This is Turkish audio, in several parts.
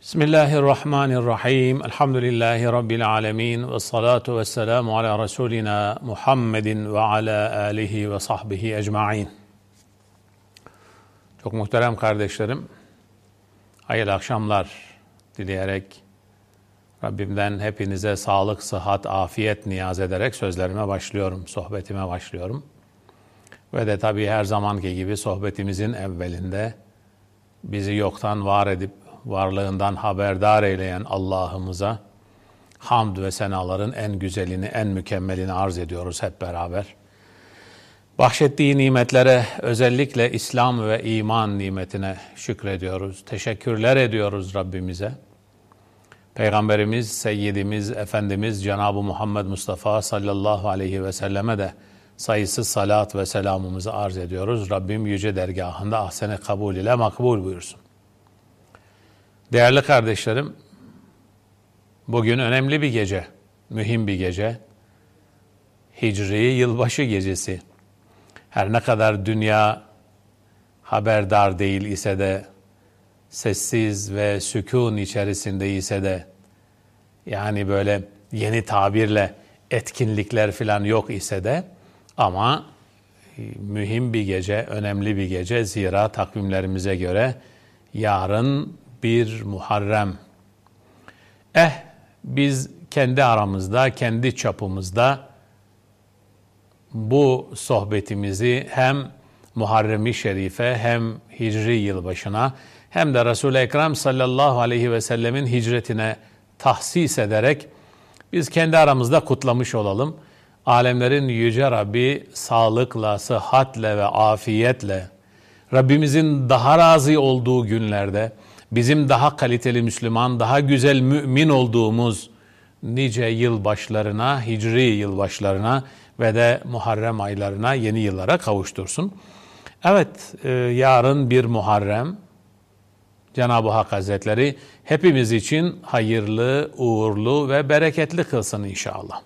Bismillahirrahmanirrahim. Elhamdülillahi Rabbil alemin. Ve salatu ve selamu ala Resulina Muhammedin ve ala alihi ve sahbihi ecma'in. Çok muhterem kardeşlerim, hayırlı akşamlar dileyerek Rabbimden hepinize sağlık, sıhhat, afiyet niyaz ederek sözlerime başlıyorum, sohbetime başlıyorum. Ve de tabii her zamanki gibi sohbetimizin evvelinde bizi yoktan var edip varlığından haberdar eyleyen Allah'ımıza hamd ve senaların en güzelini, en mükemmelini arz ediyoruz hep beraber. Bahşettiği nimetlere, özellikle İslam ve iman nimetine şükrediyoruz. Teşekkürler ediyoruz Rabbimize. Peygamberimiz, Seyyidimiz, Efendimiz Cenab-ı Muhammed Mustafa sallallahu aleyhi ve selleme de sayısız salat ve selamımızı arz ediyoruz. Rabbim yüce dergahında ahsene kabul ile makbul buyursun. Değerli kardeşlerim, bugün önemli bir gece, mühim bir gece. Hicri yılbaşı gecesi. Her ne kadar dünya haberdar değil ise de, sessiz ve sükun içerisinde ise de, yani böyle yeni tabirle etkinlikler falan yok ise de, ama mühim bir gece, önemli bir gece. Zira takvimlerimize göre yarın bir Muharrem. Eh biz kendi aramızda, kendi çapımızda bu sohbetimizi hem Muharrem-i Şerife hem Hicri yılbaşına hem de Resul-i Ekrem sallallahu aleyhi ve sellemin hicretine tahsis ederek biz kendi aramızda kutlamış olalım. Alemlerin Yüce Rabbi sağlıkla, sıhhatle ve afiyetle Rabbimizin daha razı olduğu günlerde bizim daha kaliteli Müslüman, daha güzel mümin olduğumuz nice yılbaşlarına, hicri yılbaşlarına ve de Muharrem aylarına, yeni yıllara kavuştursun. Evet, e, yarın bir Muharrem, Cenab-ı Hak Hazretleri hepimiz için hayırlı, uğurlu ve bereketli kılsın inşallah.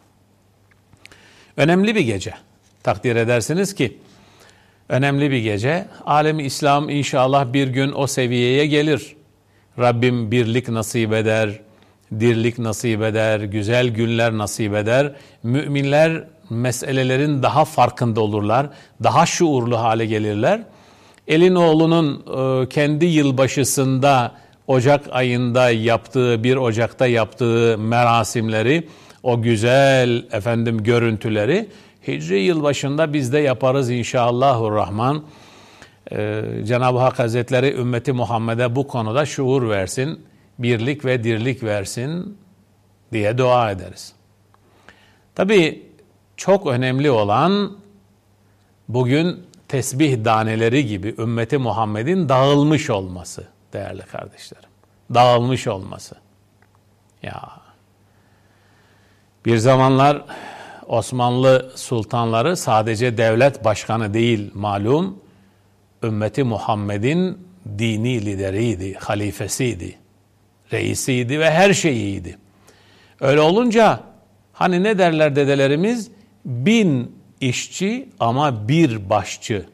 Önemli bir gece. Takdir edersiniz ki önemli bir gece. Alemi İslam inşallah bir gün o seviyeye gelir. Rabbim birlik nasip eder, dirlik nasip eder, güzel günler nasip eder. Müminler meselelerin daha farkında olurlar, daha şuurlu hale gelirler. Elin oğlunun e, kendi yılbaşısında Ocak ayında yaptığı, bir Ocak'ta yaptığı merasimleri, o güzel efendim görüntüleri Hicri yılbaşında biz de yaparız inşallahurrahman. Rahman. Ee, Cenab-ı Hak Hazretleri ümmeti Muhammed'e bu konuda şuur versin, birlik ve dirlik versin diye dua ederiz. Tabi çok önemli olan bugün tesbih daneleri gibi ümmeti Muhammed'in dağılmış olması değerli kardeşlerim. Dağılmış olması. Ya bir zamanlar Osmanlı sultanları sadece devlet başkanı değil malum ümmeti Muhammed'in dini lideriydi, halifesiydi, reisiydi ve her şeyiydi. Öyle olunca hani ne derler dedelerimiz? Bin işçi ama bir başçı,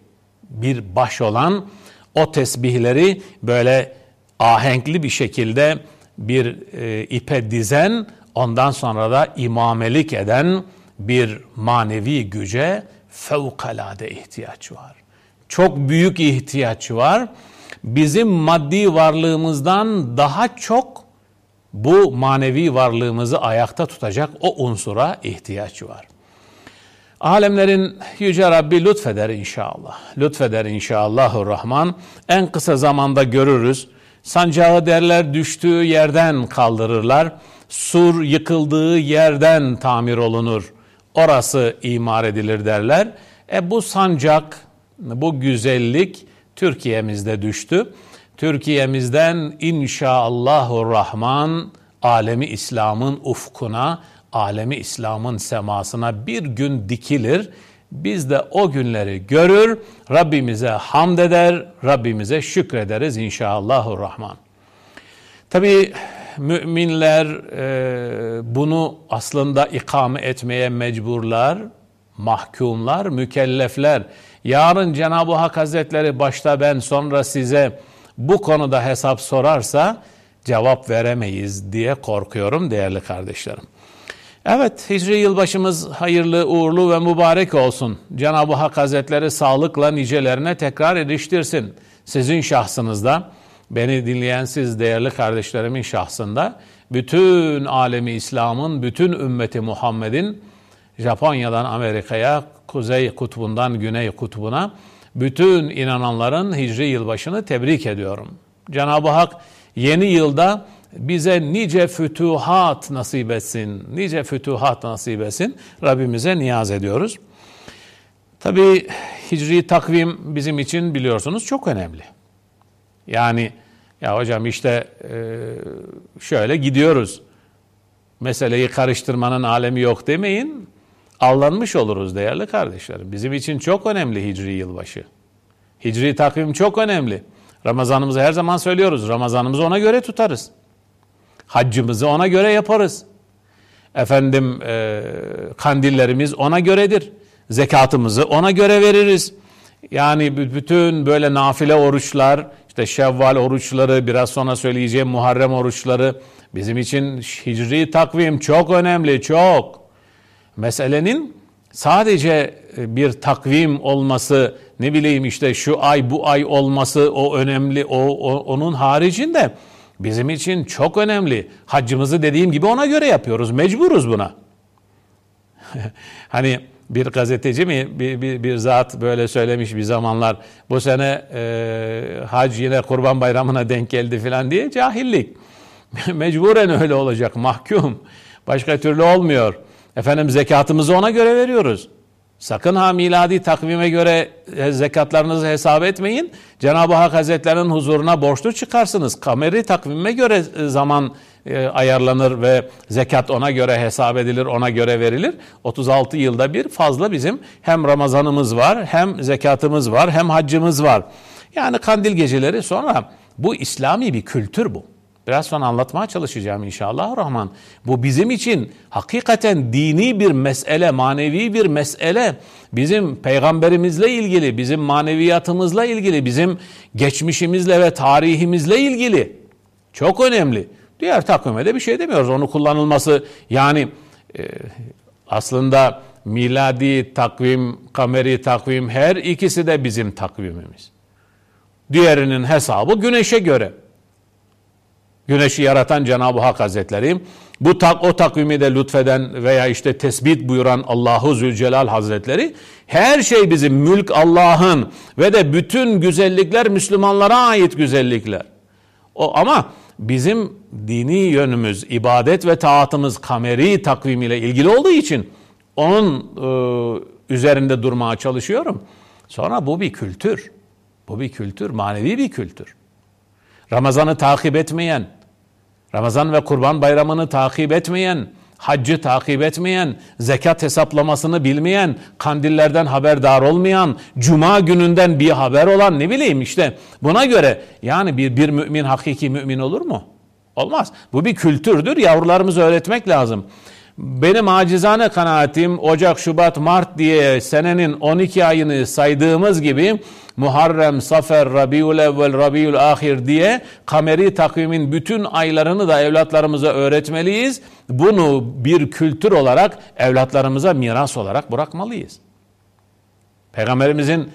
bir baş olan o tesbihleri böyle ahenkli bir şekilde bir e, ipe dizen, ondan sonra da imamelik eden bir manevi güce fevkalade ihtiyaç var çok büyük ihtiyaç var. Bizim maddi varlığımızdan daha çok bu manevi varlığımızı ayakta tutacak o unsura ihtiyaç var. Alemlerin Yüce Rabbi lütfeder inşallah. Lütfeder inşallahurrahman. En kısa zamanda görürüz. Sancağı derler düştüğü yerden kaldırırlar. Sur yıkıldığı yerden tamir olunur. Orası imar edilir derler. E bu sancak bu güzellik Türkiye'mizde düştü. Türkiye'mizden inşallahü rahman alemi İslam'ın ufkuna, alemi İslam'ın semasına bir gün dikilir. Biz de o günleri görür, Rabbimize hamd eder, Rabbimize şükrederiz inşallahü rahman. Tabi müminler e, bunu aslında ikame etmeye mecburlar, mahkumlar, mükellefler. Yarın Cenab-ı Hak Hazretleri başta ben sonra size bu konuda hesap sorarsa cevap veremeyiz diye korkuyorum değerli kardeşlerim. Evet, Hicri yılbaşımız hayırlı, uğurlu ve mübarek olsun. Cenab-ı Hak Hazretleri sağlıkla nicelerine tekrar eriştirsin. Sizin şahsınızda, beni dinleyen siz değerli kardeşlerimin şahsında, bütün alemi İslam'ın, bütün ümmeti Muhammed'in Japonya'dan Amerika'ya, Kuzey Kutbu'ndan Güney Kutbu'na bütün inananların Hicri yılbaşını tebrik ediyorum. Cenab-ı Hak yeni yılda bize nice fütuhat nasip etsin, nice fütuhat nasip etsin. Rabbimize niyaz ediyoruz. Tabi hicri takvim bizim için biliyorsunuz çok önemli. Yani ya hocam işte şöyle gidiyoruz. Meseleyi karıştırmanın alemi yok demeyin. Allanmış oluruz değerli kardeşlerim. Bizim için çok önemli hicri yılbaşı. Hicri takvim çok önemli. Ramazanımızı her zaman söylüyoruz. Ramazanımızı ona göre tutarız. Haccımızı ona göre yaparız. Efendim e, kandillerimiz ona göredir. Zekatımızı ona göre veririz. Yani bütün böyle nafile oruçlar, işte Şevval oruçları, biraz sonra söyleyeceğim Muharrem oruçları bizim için hicri takvim çok önemli, çok. Meselenin sadece e, bir takvim olması, ne bileyim işte şu ay bu ay olması o önemli, o, o onun haricinde bizim için çok önemli. Haccımızı dediğim gibi ona göre yapıyoruz, mecburuz buna. hani bir gazeteci mi bir, bir, bir zat böyle söylemiş bir zamanlar bu sene e, hac yine kurban bayramına denk geldi filan diye cahillik. Mecburen öyle olacak mahkum. Başka türlü olmuyor. Efendim zekatımızı ona göre veriyoruz. Sakın ha miladi takvime göre e, zekatlarınızı hesap etmeyin. Cenab-ı Hak Hazretlerinin huzuruna borçlu çıkarsınız. Kameri takvime göre e, zaman e, ayarlanır ve zekat ona göre hesap edilir, ona göre verilir. 36 yılda bir fazla bizim hem Ramazanımız var, hem zekatımız var, hem haccımız var. Yani kandil geceleri sonra bu İslami bir kültür bu. Biraz sonra anlatmaya çalışacağım inşallah Rahman. Bu bizim için hakikaten dini bir mesele, manevi bir mesele. Bizim peygamberimizle ilgili, bizim maneviyatımızla ilgili, bizim geçmişimizle ve tarihimizle ilgili. Çok önemli. Diğer takvime de bir şey demiyoruz. Onu kullanılması yani e, aslında miladi takvim, kameri takvim her ikisi de bizim takvimimiz. Diğerinin hesabı güneşe göre. Güneşi yaratan Cenab-ı Hak Hazretleri, bu tak, o takvimi de lütfeden veya işte tespit buyuran Allahu Zülcelal Hazretleri, her şey bizim mülk Allah'ın ve de bütün güzellikler Müslümanlara ait güzellikler. O ama bizim dini yönümüz, ibadet ve taatımız kameri takvimiyle ilgili olduğu için onun e, üzerinde durmaya çalışıyorum. Sonra bu bir kültür. Bu bir kültür, manevi bir kültür. Ramazan'ı takip etmeyen, Ramazan ve Kurban Bayramı'nı takip etmeyen, haccı takip etmeyen, zekat hesaplamasını bilmeyen, kandillerden haberdar olmayan, cuma gününden bir haber olan ne bileyim işte buna göre yani bir, bir mümin hakiki mümin olur mu? Olmaz. Bu bir kültürdür. Yavrularımıza öğretmek lazım. Benim acizane kanaatim Ocak, Şubat, Mart diye senenin 12 ayını saydığımız gibi Muharrem, Safer, Rabiul Evvel, Rabiul Ahir diye kameri takvimin bütün aylarını da evlatlarımıza öğretmeliyiz. Bunu bir kültür olarak evlatlarımıza miras olarak bırakmalıyız. Peygamberimizin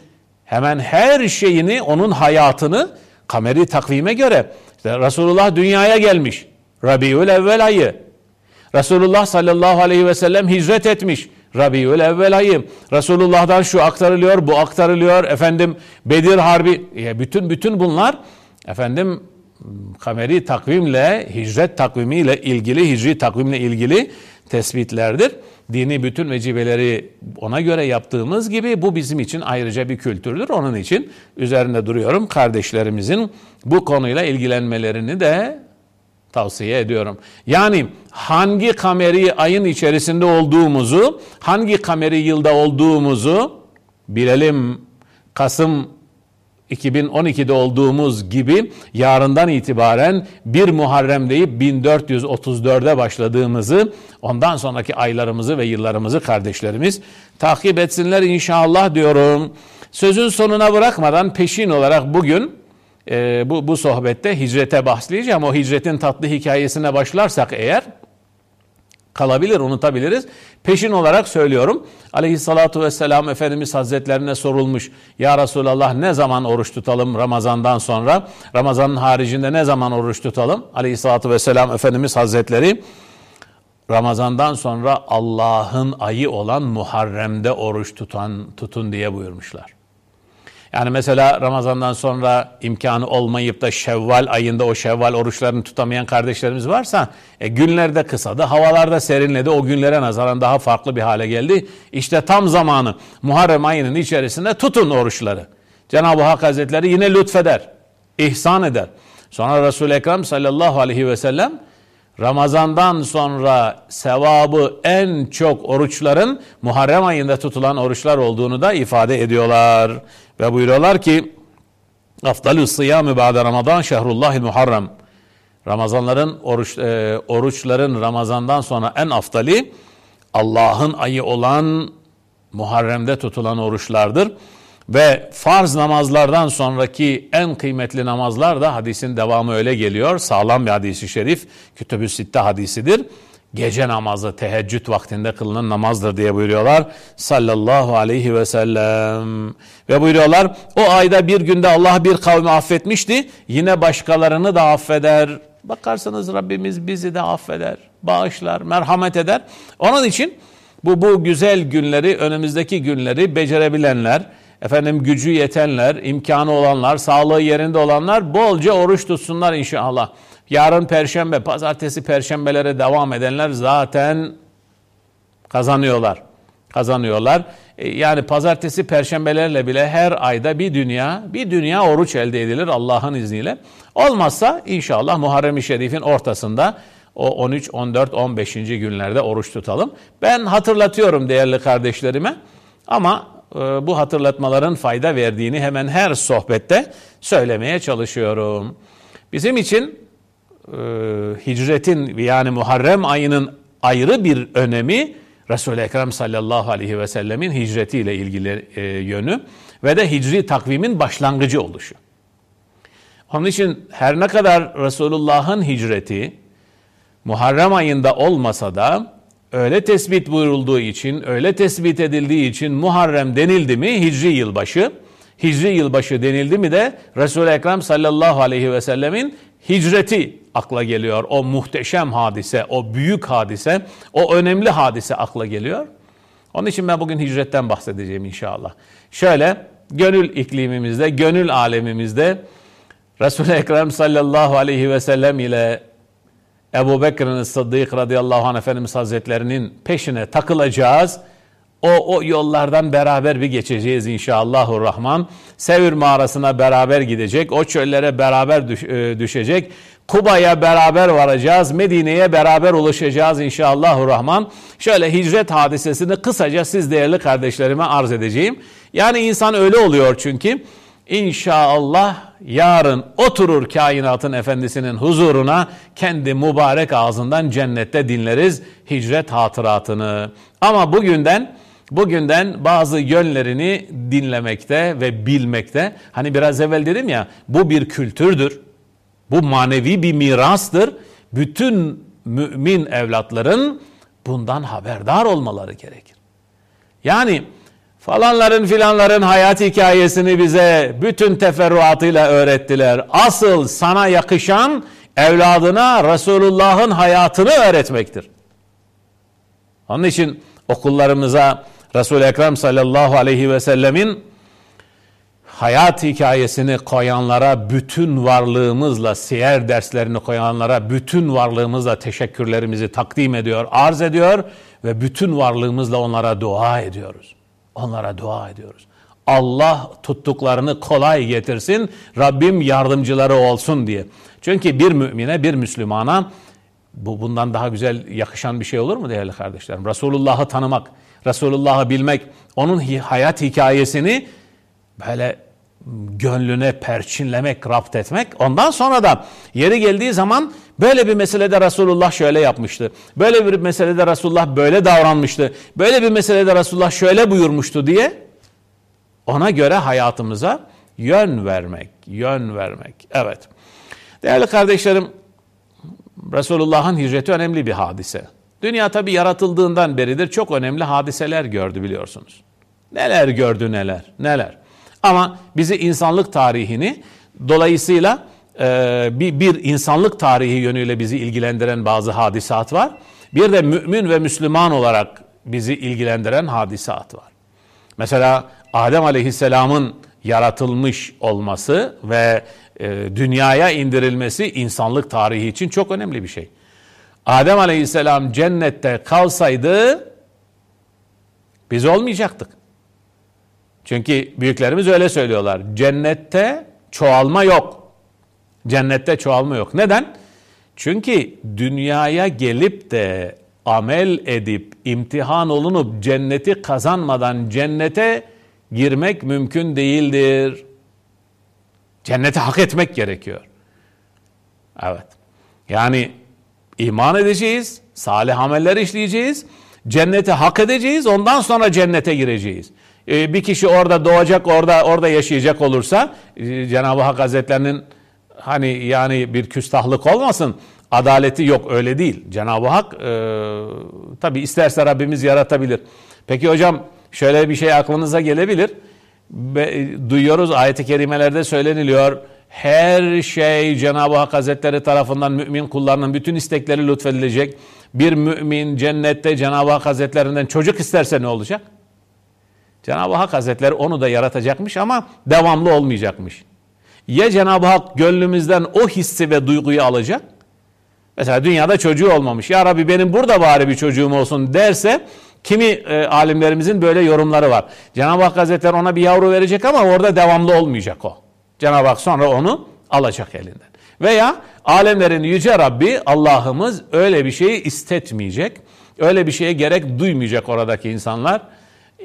hemen her şeyini, onun hayatını kameri takvime göre işte Resulullah dünyaya gelmiş. Rabiul Evvel ayı. Resulullah sallallahu aleyhi ve sellem hicret etmiş. Rabiül evvel ayı. Resulullah'dan şu aktarılıyor, bu aktarılıyor. Efendim Bedir Harbi, e, bütün bütün bunlar efendim kameri takvimle, hicret takvimiyle ilgili, hicri takvimle ilgili tespitlerdir. Dini bütün vecibeleri ona göre yaptığımız gibi bu bizim için ayrıca bir kültürdür. Onun için üzerinde duruyorum. Kardeşlerimizin bu konuyla ilgilenmelerini de tavsiye ediyorum. Yani hangi kameri ayın içerisinde olduğumuzu, hangi kameri yılda olduğumuzu bilelim. Kasım 2012'de olduğumuz gibi yarından itibaren bir Muharrem deyip 1434'e başladığımızı, ondan sonraki aylarımızı ve yıllarımızı kardeşlerimiz takip etsinler inşallah diyorum. Sözün sonuna bırakmadan peşin olarak bugün e, bu, bu sohbette hicrete bahsedeceğim. O hicretin tatlı hikayesine başlarsak eğer kalabilir, unutabiliriz. Peşin olarak söylüyorum. Aleyhissalatu vesselam Efendimiz Hazretlerine sorulmuş. Ya Resulallah ne zaman oruç tutalım Ramazan'dan sonra? Ramazan'ın haricinde ne zaman oruç tutalım? Aleyhissalatu vesselam Efendimiz Hazretleri Ramazan'dan sonra Allah'ın ayı olan Muharrem'de oruç tutan tutun diye buyurmuşlar. Yani mesela Ramazan'dan sonra imkanı olmayıp da Şevval ayında o Şevval oruçlarını tutamayan kardeşlerimiz varsa e, günler de kısadı, havalar da serinledi. O günlere nazaran daha farklı bir hale geldi. İşte tam zamanı Muharrem ayının içerisinde tutun oruçları. Cenab-ı Hak Hazretleri yine lütfeder, ihsan eder. Sonra Resul-i Ekrem sallallahu aleyhi ve sellem Ramazandan sonra sevabı en çok oruçların Muharrem ayında tutulan oruçlar olduğunu da ifade ediyorlar. Ve buyuruyorlar ki Afdalü sıyamı ba'de Ramazan şehrullahil muharrem. Ramazanların oruç, e, oruçların Ramazandan sonra en aftali Allah'ın ayı olan Muharrem'de tutulan oruçlardır. Ve farz namazlardan sonraki en kıymetli namazlar da hadisin devamı öyle geliyor. Sağlam bir hadisi şerif. Kütüb-ü Sitte hadisidir. Gece namazı teheccüd vaktinde kılınan namazdır diye buyuruyorlar. Sallallahu aleyhi ve sellem. Ve buyuruyorlar o ayda bir günde Allah bir kavmi affetmişti. Yine başkalarını da affeder. Bakarsanız Rabbimiz bizi de affeder. Bağışlar, merhamet eder. Onun için bu bu güzel günleri, önümüzdeki günleri becerebilenler, efendim gücü yetenler, imkanı olanlar, sağlığı yerinde olanlar bolca oruç tutsunlar inşallah. Yarın perşembe, pazartesi perşembelere devam edenler zaten kazanıyorlar. Kazanıyorlar. E, yani pazartesi perşembelerle bile her ayda bir dünya, bir dünya oruç elde edilir Allah'ın izniyle. Olmazsa inşallah Muharrem-i Şerif'in ortasında o 13, 14, 15. günlerde oruç tutalım. Ben hatırlatıyorum değerli kardeşlerime ama e, bu hatırlatmaların fayda verdiğini hemen her sohbette söylemeye çalışıyorum. Bizim için e, hicretin yani Muharrem ayının ayrı bir önemi Resul-i Ekrem sallallahu aleyhi ve sellemin hicretiyle ilgili e, yönü ve de hicri takvimin başlangıcı oluşu. Onun için her ne kadar Resulullah'ın hicreti Muharrem ayında olmasa da öyle tespit buyurulduğu için, öyle tespit edildiği için Muharrem denildi mi Hicri yılbaşı, Hicri yılbaşı denildi mi de Resul-i Ekrem sallallahu aleyhi ve sellemin hicreti akla geliyor. O muhteşem hadise, o büyük hadise, o önemli hadise akla geliyor. Onun için ben bugün hicretten bahsedeceğim inşallah. Şöyle gönül iklimimizde, gönül alemimizde Resul-i Ekrem sallallahu aleyhi ve sellem ile Ebu Bekir'in Sıddık radıyallahu anh Efendimiz Hazretlerinin peşine takılacağız. O, o yollardan beraber bir geçeceğiz inşallahurrahman. Sevir mağarasına beraber gidecek. O çöllere beraber düş, e, düşecek. Kuba'ya beraber varacağız. Medine'ye beraber ulaşacağız inşallahurrahman. Şöyle hicret hadisesini kısaca siz değerli kardeşlerime arz edeceğim. Yani insan öyle oluyor çünkü. İnşallah yarın oturur kainatın efendisinin huzuruna kendi mübarek ağzından cennette dinleriz hicret hatıratını. Ama bugünden bugünden bazı yönlerini dinlemekte ve bilmekte. Hani biraz evvel dedim ya bu bir kültürdür. Bu manevi bir mirastır. Bütün mümin evlatların bundan haberdar olmaları gerekir. Yani falanların filanların hayat hikayesini bize bütün teferruatıyla öğrettiler. Asıl sana yakışan evladına Resulullah'ın hayatını öğretmektir. Onun için okullarımıza Resul-i Ekrem sallallahu aleyhi ve sellemin hayat hikayesini koyanlara bütün varlığımızla, siyer derslerini koyanlara bütün varlığımızla teşekkürlerimizi takdim ediyor, arz ediyor ve bütün varlığımızla onlara dua ediyoruz. Onlara dua ediyoruz. Allah tuttuklarını kolay getirsin, Rabbim yardımcıları olsun diye. Çünkü bir mümine, bir Müslümana bu bundan daha güzel yakışan bir şey olur mu değerli kardeşlerim? Resulullah'ı tanımak, Resulullah'ı bilmek, onun hayat hikayesini böyle gönlüne perçinlemek, rapt etmek. Ondan sonra da yeri geldiği zaman böyle bir meselede Resulullah şöyle yapmıştı. Böyle bir meselede Resulullah böyle davranmıştı. Böyle bir meselede Resulullah şöyle buyurmuştu diye ona göre hayatımıza Yön vermek, yön vermek. Evet. Değerli kardeşlerim, Resulullah'ın hicreti önemli bir hadise. Dünya tabi yaratıldığından beridir çok önemli hadiseler gördü biliyorsunuz. Neler gördü neler, neler. Ama bizi insanlık tarihini dolayısıyla e, bir, bir insanlık tarihi yönüyle bizi ilgilendiren bazı hadisat var. Bir de mümin ve Müslüman olarak bizi ilgilendiren hadisat var. Mesela Adem Aleyhisselam'ın yaratılmış olması ve e, dünyaya indirilmesi insanlık tarihi için çok önemli bir şey. Adem Aleyhisselam cennette kalsaydı biz olmayacaktık. Çünkü büyüklerimiz öyle söylüyorlar. Cennette çoğalma yok. Cennette çoğalma yok. Neden? Çünkü dünyaya gelip de amel edip imtihan olunup cenneti kazanmadan cennete girmek mümkün değildir. Cennete hak etmek gerekiyor. Evet. Yani iman edeceğiz, salih ameller işleyeceğiz, cenneti hak edeceğiz, ondan sonra cennete gireceğiz. Ee, bir kişi orada doğacak, orada orada yaşayacak olursa e, Cenab-ı Hak Hazretlerinin hani yani bir küstahlık olmasın. Adaleti yok öyle değil. Cenab-ı Hak e, tabi isterse Rabbimiz yaratabilir. Peki hocam şöyle bir şey aklınıza gelebilir. Duyuyoruz ayet-i kerimelerde söyleniliyor. Her şey Cenab-ı Hak Hazretleri tarafından mümin kullarının bütün istekleri lütfedilecek. Bir mümin cennette Cenab-ı Hak Hazretlerinden çocuk isterse ne olacak? Cenab-ı Hak Hazretleri onu da yaratacakmış ama devamlı olmayacakmış. Ya Cenab-ı Hak gönlümüzden o hissi ve duyguyu alacak. Mesela dünyada çocuğu olmamış. Ya Rabbi benim burada bari bir çocuğum olsun derse kimi e, alimlerimizin böyle yorumları var. Cenab-ı Hak Hazretleri ona bir yavru verecek ama orada devamlı olmayacak o. Cenab-ı Hak sonra onu alacak elinden. Veya alemlerin yüce Rabbi Allah'ımız öyle bir şeyi istetmeyecek. Öyle bir şeye gerek duymayacak oradaki insanlar.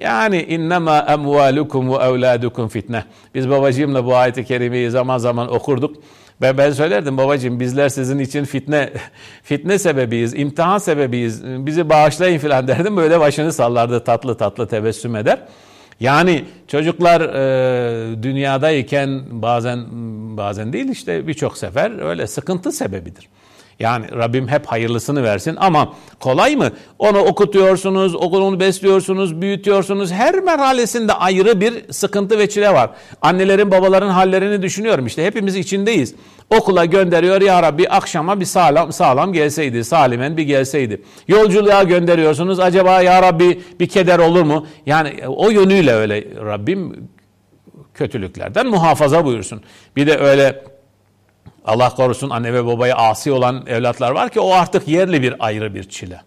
Yani innema emvalukum ve evladukum fitne. Biz babacığımla bu ayeti kerimeyi zaman zaman okurduk. Ve ben söylerdim babacığım bizler sizin için fitne fitne sebebiyiz, imtihan sebebiyiz. Bizi bağışlayın filan derdim. Böyle başını sallardı tatlı tatlı tebessüm eder. Yani çocuklar e, dünyadayken bazen bazen değil işte birçok sefer öyle sıkıntı sebebidir. Yani Rabbim hep hayırlısını versin ama kolay mı? Onu okutuyorsunuz, onu besliyorsunuz, büyütüyorsunuz. Her merhalesinde ayrı bir sıkıntı ve çile var. Annelerin, babaların hallerini düşünüyorum işte hepimiz içindeyiz. Okula gönderiyor ya Rabbi akşama bir sağlam sağlam gelseydi, salimen bir gelseydi. Yolculuğa gönderiyorsunuz acaba ya Rabbi bir keder olur mu? Yani o yönüyle öyle Rabbim kötülüklerden muhafaza buyursun. Bir de öyle Allah korusun anne ve babaya asi olan evlatlar var ki o artık yerli bir ayrı bir çile.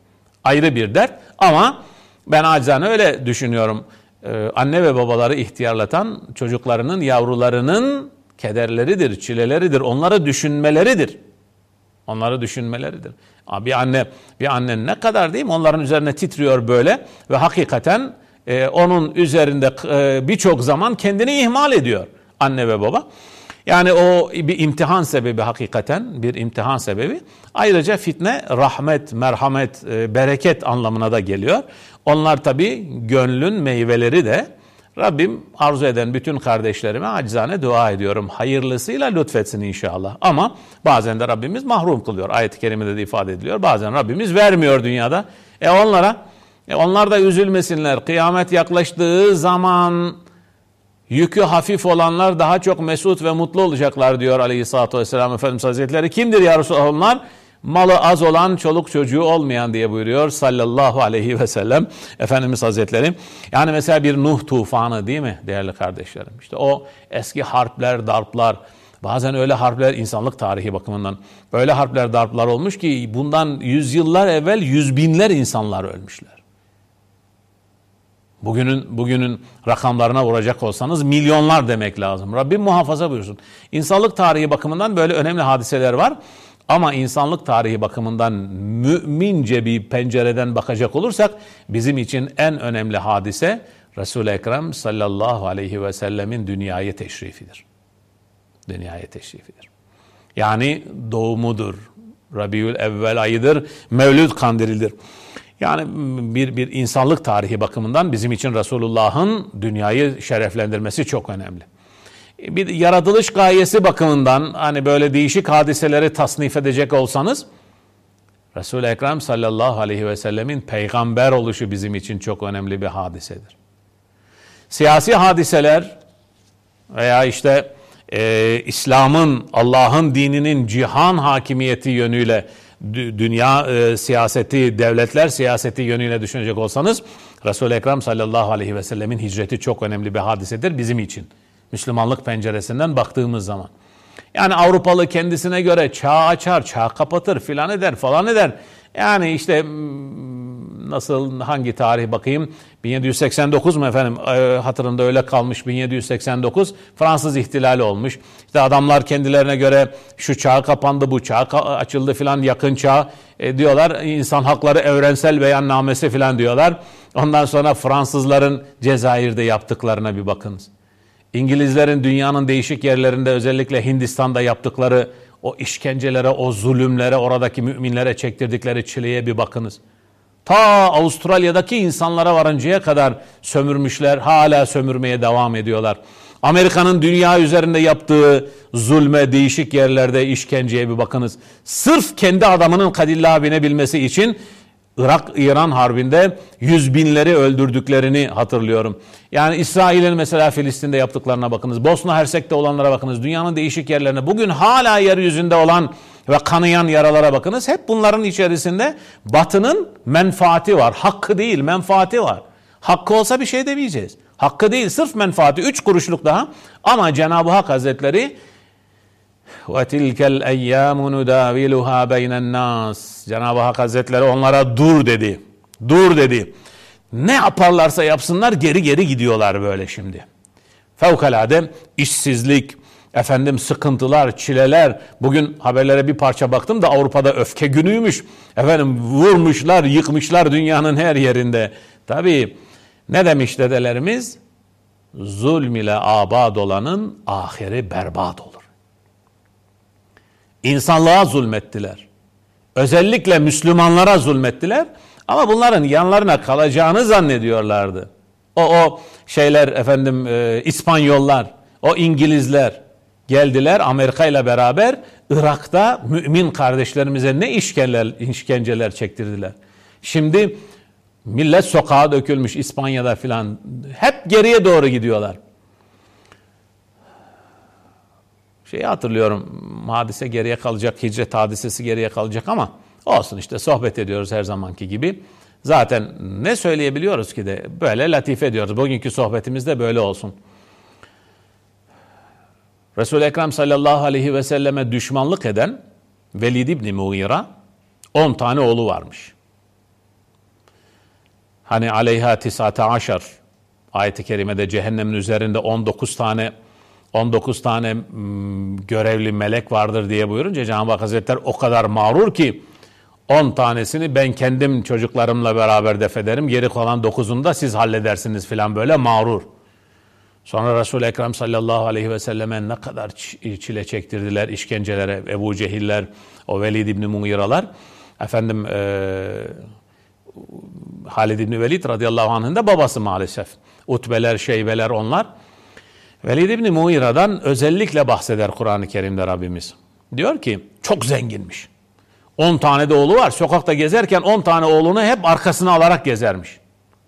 Ayrı bir dert ama ben acizane öyle düşünüyorum. Ee, anne ve babaları ihtiyarlatan çocuklarının, yavrularının kederleridir, çileleridir. Onları düşünmeleridir. Onları düşünmeleridir. Bir anne, bir anne ne kadar değil mi? Onların üzerine titriyor böyle ve hakikaten e, onun üzerinde e, birçok zaman kendini ihmal ediyor anne ve baba. Yani o bir imtihan sebebi hakikaten bir imtihan sebebi. Ayrıca fitne rahmet, merhamet, e, bereket anlamına da geliyor. Onlar tabi gönlün meyveleri de Rabbim arzu eden bütün kardeşlerime acizane dua ediyorum. Hayırlısıyla lütfetsin inşallah. Ama bazen de Rabbimiz mahrum kılıyor. Ayet-i kerimede de ifade ediliyor. Bazen Rabbimiz vermiyor dünyada. E onlara, e onlar da üzülmesinler. Kıyamet yaklaştığı zaman yükü hafif olanlar daha çok mesut ve mutlu olacaklar diyor aleyhissalatü vesselam Efendimiz Hazretleri. Kimdir ya Resulallah onlar? Malı az olan, çoluk çocuğu olmayan diye buyuruyor sallallahu aleyhi ve sellem Efendimiz Hazretleri. Yani mesela bir Nuh tufanı değil mi değerli kardeşlerim? İşte o eski harpler, darplar, Bazen öyle harpler insanlık tarihi bakımından öyle harpler darplar olmuş ki bundan yüzyıllar evvel yüz binler insanlar ölmüşler. Bugünün bugünün rakamlarına vuracak olsanız milyonlar demek lazım. Rabbim muhafaza buyursun. İnsanlık tarihi bakımından böyle önemli hadiseler var. Ama insanlık tarihi bakımından mümince bir pencereden bakacak olursak bizim için en önemli hadise Resul-i Ekrem sallallahu aleyhi ve sellemin dünyaya teşrifidir. Dünyaya teşrifidir. Yani doğumudur. Rabiül evvel ayıdır. Mevlüd kandilidir. Yani bir, bir insanlık tarihi bakımından bizim için Resulullah'ın dünyayı şereflendirmesi çok önemli. bir yaratılış gayesi bakımından hani böyle değişik hadiseleri tasnif edecek olsanız Resul-i Ekrem sallallahu aleyhi ve sellemin peygamber oluşu bizim için çok önemli bir hadisedir. Siyasi hadiseler veya işte e, İslam'ın, Allah'ın dininin cihan hakimiyeti yönüyle dünya e, siyaseti, devletler siyaseti yönüyle düşünecek olsanız Resul-i Ekrem sallallahu aleyhi ve sellemin hicreti çok önemli bir hadisedir bizim için. Müslümanlık penceresinden baktığımız zaman. Yani Avrupalı kendisine göre çağ açar, çağ kapatır filan eder falan eder. Yani işte nasıl hangi tarih bakayım 1789 mu efendim e, hatırında öyle kalmış 1789 Fransız ihtilali olmuş. İşte adamlar kendilerine göre şu çağ kapandı bu çağ açıldı filan yakın çağ e, diyorlar. insan hakları evrensel beyannamesi filan diyorlar. Ondan sonra Fransızların Cezayir'de yaptıklarına bir bakınız. İngilizlerin dünyanın değişik yerlerinde özellikle Hindistan'da yaptıkları o işkencelere, o zulümlere, oradaki müminlere çektirdikleri çileye bir bakınız. Ta Avustralya'daki insanlara varıncaya kadar sömürmüşler, hala sömürmeye devam ediyorlar. Amerika'nın dünya üzerinde yaptığı zulme, değişik yerlerde işkenceye bir bakınız. Sırf kendi adamının Kadilla binebilmesi için Irak-İran harbinde yüz binleri öldürdüklerini hatırlıyorum. Yani İsrail'in mesela Filistin'de yaptıklarına bakınız. Bosna Hersek'te olanlara bakınız. Dünyanın değişik yerlerine. Bugün hala yeryüzünde olan ve kanayan yaralara bakınız. Hep bunların içerisinde batının menfaati var. Hakkı değil menfaati var. Hakkı olsa bir şey demeyeceğiz. Hakkı değil sırf menfaati. Üç kuruşluk daha. Ama Cenab-ı Hak Hazretleri وَتِلْكَ الْاَيَّامُ نُدَاوِلُهَا بَيْنَ النَّاسِ Cenab-ı Hak Hazretleri onlara dur dedi. Dur dedi. Ne yaparlarsa yapsınlar geri geri gidiyorlar böyle şimdi. Fevkalade işsizlik, efendim sıkıntılar, çileler. Bugün haberlere bir parça baktım da Avrupa'da öfke günüymüş. Efendim vurmuşlar, yıkmışlar dünyanın her yerinde. Tabii ne demiş dedelerimiz? Zulm ile abad olanın ahiri berbat olur. İnsanlığa zulmettiler. Özellikle Müslümanlara zulmettiler. Ama bunların yanlarına kalacağını zannediyorlardı. O o şeyler efendim e, İspanyollar, o İngilizler geldiler Amerika ile beraber Irak'ta mümin kardeşlerimize ne işkenceler, işkenceler çektirdiler. Şimdi millet sokağa dökülmüş İspanya'da filan hep geriye doğru gidiyorlar. Şeyi hatırlıyorum hadise geriye kalacak, hicret hadisesi geriye kalacak ama olsun işte sohbet ediyoruz her zamanki gibi. Zaten ne söyleyebiliyoruz ki de böyle latife ediyoruz. Bugünkü sohbetimiz de böyle olsun. Resul-i Ekrem sallallahu aleyhi ve selleme düşmanlık eden Velid İbni Mughira 10 tane oğlu varmış. Hani aleyha tisate aşar ayeti kerimede cehennemin üzerinde 19 tane 19 tane mm, görevli melek vardır diye buyurunca Cenab-ı Hak Hazretleri o kadar mağrur ki 10 tanesini ben kendim çocuklarımla beraber defederim. Geri kalan 9'unu da siz halledersiniz filan böyle mağrur. Sonra Resul-i Ekrem sallallahu aleyhi ve selleme ne kadar çile çektirdiler işkencelere Ebu Cehiller, o Velid İbni Mughiralar. Efendim e, Halid İbni Velid radıyallahu anh'ın da babası maalesef. Utbeler, şeybeler onlar. Velid İbni Mughira'dan özellikle bahseder Kur'an-ı Kerim'de Rabbimiz. Diyor ki çok zenginmiş. 10 tane de oğlu var. Sokakta gezerken 10 tane oğlunu hep arkasına alarak gezermiş.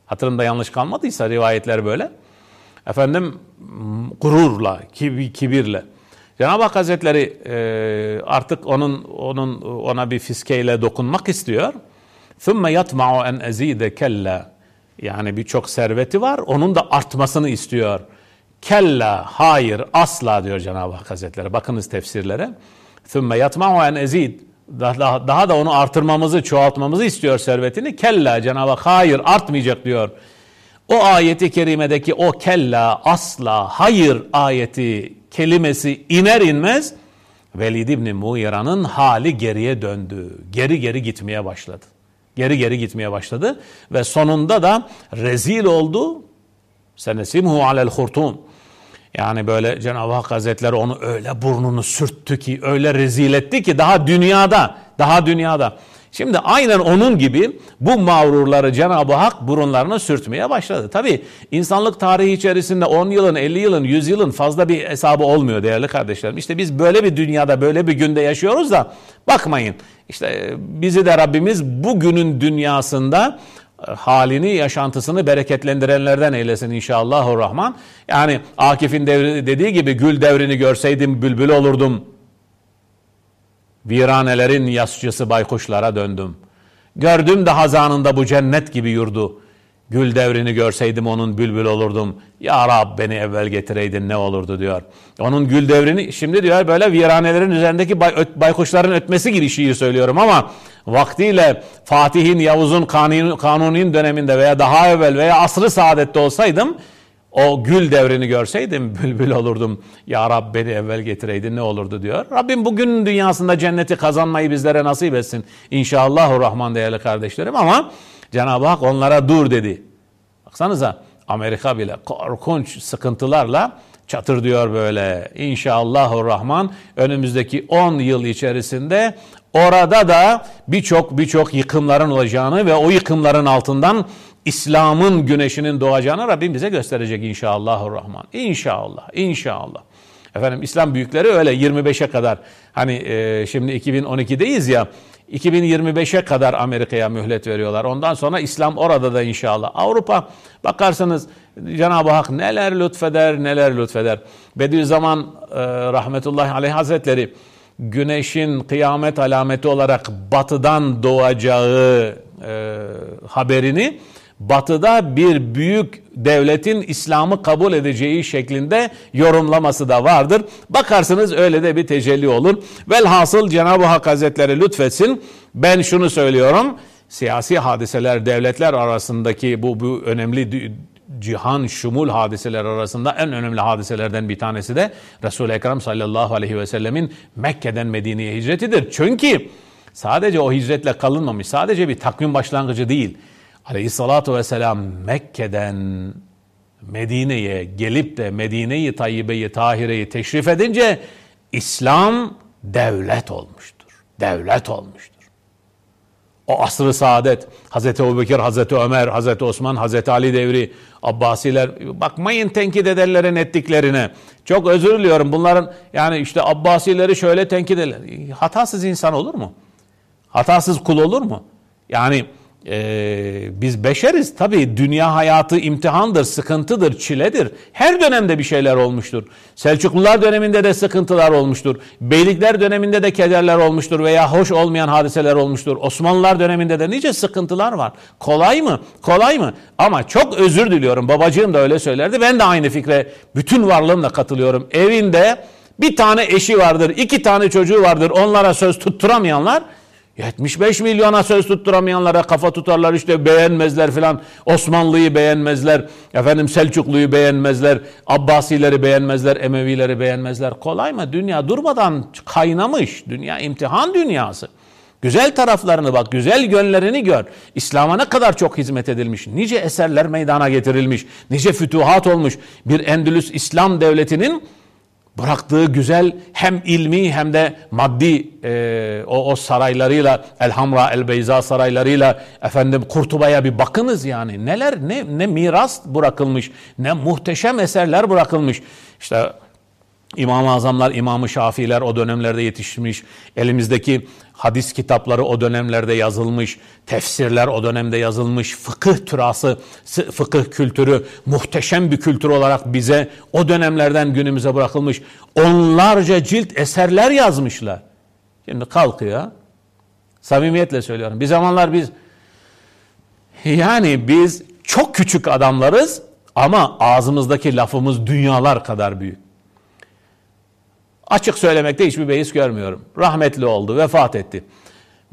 Hatırında yanlış kalmadıysa rivayetler böyle. Efendim gururla, kibirle. Cenab-ı Hak Hazretleri e, artık onun onun ona bir fiskeyle dokunmak istiyor. ثُمَّ يَطْمَعُ en ezide kella. Yani birçok serveti var. Onun da artmasını istiyor. Kella, hayır, asla diyor Cenab-ı Hak Hazretleri. Bakınız tefsirlere. Thümme yatma'u en ezid. Daha, daha da onu artırmamızı, çoğaltmamızı istiyor servetini. Kella, Cenab-ı Hak hayır, artmayacak diyor. O ayeti kerimedeki o kella, asla, hayır ayeti kelimesi iner inmez Velid İbni Muğira'nın hali geriye döndü. Geri geri gitmeye başladı. Geri geri gitmeye başladı ve sonunda da rezil oldu. Senesimhu alel hurtun. Yani böyle Cenab-ı Hak Hazretleri onu öyle burnunu sürttü ki, öyle rezil etti ki daha dünyada, daha dünyada. Şimdi aynen onun gibi bu mağrurları Cenab-ı Hak burunlarına sürtmeye başladı. Tabi insanlık tarihi içerisinde 10 yılın, 50 yılın, 100 yılın fazla bir hesabı olmuyor değerli kardeşlerim. İşte biz böyle bir dünyada, böyle bir günde yaşıyoruz da bakmayın. İşte e, bizi de Rabbimiz bugünün dünyasında halini, yaşantısını bereketlendirenlerden eylesin inşallah rahman. Yani Akif'in dediği gibi gül devrini görseydim bülbül olurdum Viranelerin yasçısı baykuşlara döndüm. Gördüm de hazanında bu cennet gibi yurdu. Gül devrini görseydim onun bülbül olurdum. Ya Rab beni evvel getireydin ne olurdu diyor. Onun gül devrini şimdi diyor böyle viranelerin üzerindeki bay, öt, baykuşların ötmesi gibi şiir söylüyorum ama vaktiyle Fatih'in, Yavuz'un, Kanuni'nin döneminde veya daha evvel veya asrı saadette olsaydım o gül devrini görseydim bülbül olurdum. Ya Rab beni evvel getireydin ne olurdu diyor. Rabbim bugün dünyasında cenneti kazanmayı bizlere nasip etsin. İnşallah Rahman değerli kardeşlerim ama Cenab-ı Hak onlara dur dedi. Baksanıza Amerika bile korkunç sıkıntılarla çatır diyor böyle. İnşallah Rahman önümüzdeki 10 yıl içerisinde orada da birçok birçok yıkımların olacağını ve o yıkımların altından İslam'ın güneşinin doğacağını Rabbim bize gösterecek inşallahurrahman. İnşallah, inşallah. Efendim İslam büyükleri öyle 25'e kadar hani e, şimdi 2012'deyiz ya 2025'e kadar Amerika'ya mühlet veriyorlar. Ondan sonra İslam orada da inşallah. Avrupa bakarsanız Cenab-ı Hak neler lütfeder neler lütfeder. Bediüzzaman e, rahmetullahi aleyh hazretleri güneşin kıyamet alameti olarak batıdan doğacağı e, haberini batıda bir büyük devletin İslam'ı kabul edeceği şeklinde yorumlaması da vardır. Bakarsınız öyle de bir tecelli olur. Velhasıl Cenab-ı Hak Hazretleri lütfetsin. Ben şunu söylüyorum. Siyasi hadiseler, devletler arasındaki bu, bu önemli cihan şumul hadiseler arasında en önemli hadiselerden bir tanesi de Resul-i Ekrem sallallahu aleyhi ve sellemin Mekke'den Medine'ye hicretidir. Çünkü sadece o hicretle kalınmamış, sadece bir takvim başlangıcı değil aleyhissalatu vesselam Mekke'den Medine'ye gelip de Medine-i Tayyibe'yi, Tahire'yi teşrif edince İslam devlet olmuştur. Devlet olmuştur. O asrı saadet, Hazreti Ebubekir, Hazreti Ömer, Hazreti Osman, Hazreti Ali devri, Abbasiler, bakmayın tenkit ederlerin ettiklerine. Çok özür diliyorum bunların yani işte Abbasileri şöyle tenkit ederler. Hatasız insan olur mu? Hatasız kul olur mu? Yani ee, biz beşeriz tabii dünya hayatı imtihandır, sıkıntıdır, çiledir. Her dönemde bir şeyler olmuştur. Selçuklular döneminde de sıkıntılar olmuştur. Beylikler döneminde de kederler olmuştur veya hoş olmayan hadiseler olmuştur. Osmanlılar döneminde de nice sıkıntılar var. Kolay mı? Kolay mı? Ama çok özür diliyorum. Babacığım da öyle söylerdi. Ben de aynı fikre bütün varlığımla katılıyorum. Evinde bir tane eşi vardır, iki tane çocuğu vardır. Onlara söz tutturamayanlar 75 milyona söz tutturamayanlara kafa tutarlar işte beğenmezler filan. Osmanlı'yı beğenmezler. Efendim Selçuklu'yu beğenmezler. Abbasileri beğenmezler. Emevileri beğenmezler. Kolay mı? Dünya durmadan kaynamış. Dünya imtihan dünyası. Güzel taraflarını bak, güzel yönlerini gör. İslam'a ne kadar çok hizmet edilmiş. Nice eserler meydana getirilmiş. Nice fütuhat olmuş. Bir Endülüs İslam devletinin bıraktığı güzel hem ilmi hem de maddi e, o, o saraylarıyla Elhamra El Beyza saraylarıyla efendim Kurtuba'ya bir bakınız yani. Neler ne ne miras bırakılmış ne muhteşem eserler bırakılmış. İşte İmam-ı Azamlar, İmam-ı Şafiiler o dönemlerde yetişmiş. Elimizdeki hadis kitapları o dönemlerde yazılmış. Tefsirler o dönemde yazılmış. Fıkıh türası, fıkıh kültürü muhteşem bir kültür olarak bize o dönemlerden günümüze bırakılmış. Onlarca cilt eserler yazmışlar. Şimdi kalkıyor. Samimiyetle söylüyorum. Bir zamanlar biz yani biz çok küçük adamlarız ama ağzımızdaki lafımız dünyalar kadar büyük. Açık söylemekte hiçbir beis görmüyorum. Rahmetli oldu, vefat etti.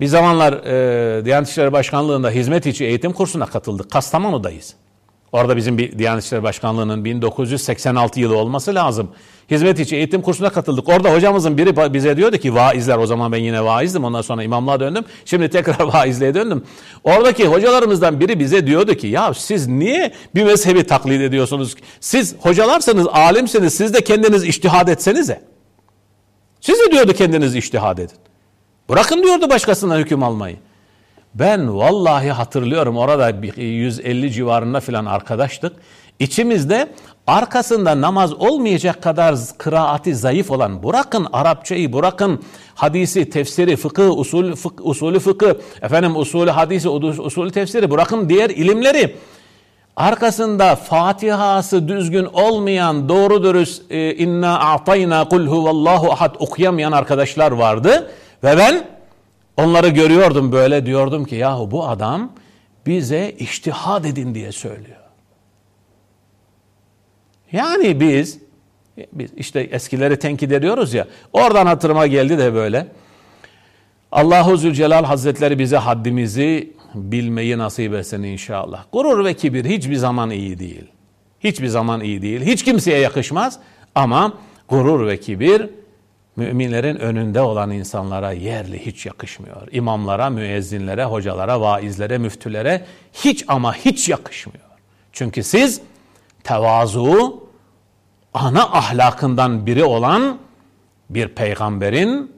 Bir zamanlar e, Diyanet İşleri Başkanlığı'nda hizmet içi eğitim kursuna katıldık. Kastamonu'dayız. Orada bizim bir Diyanet İşleri Başkanlığı'nın 1986 yılı olması lazım. Hizmet içi eğitim kursuna katıldık. Orada hocamızın biri bize diyordu ki vaizler o zaman ben yine vaizdim ondan sonra imamlığa döndüm. Şimdi tekrar vaizliğe döndüm. Oradaki hocalarımızdan biri bize diyordu ki ya siz niye bir mezhebi taklit ediyorsunuz? Siz hocalarsınız, alimsiniz siz de kendiniz iştihad etsenize. Siz de diyordu kendiniz iştihad edin. Bırakın diyordu başkasından hüküm almayı. Ben vallahi hatırlıyorum orada 150 civarında filan arkadaştık. İçimizde arkasında namaz olmayacak kadar kıraati zayıf olan bırakın Arapçayı bırakın hadisi tefsiri fıkıh usul fık, usulü fıkıh efendim usulü hadisi usulü tefsiri bırakın diğer ilimleri arkasında Fatiha'sı düzgün olmayan doğru dürüst e, inna a'tayna kul huvallahu ahad okuyamayan arkadaşlar vardı ve ben onları görüyordum böyle diyordum ki yahu bu adam bize iştihad edin diye söylüyor. Yani biz biz işte eskileri tenkit ediyoruz ya oradan hatırıma geldi de böyle. Allahu Zülcelal Hazretleri bize haddimizi bilmeyi nasip etsin inşallah. Gurur ve kibir hiçbir zaman iyi değil. Hiçbir zaman iyi değil. Hiç kimseye yakışmaz ama gurur ve kibir müminlerin önünde olan insanlara yerli hiç yakışmıyor. İmamlara, müezzinlere, hocalara, vaizlere, müftülere hiç ama hiç yakışmıyor. Çünkü siz tevazu ana ahlakından biri olan bir peygamberin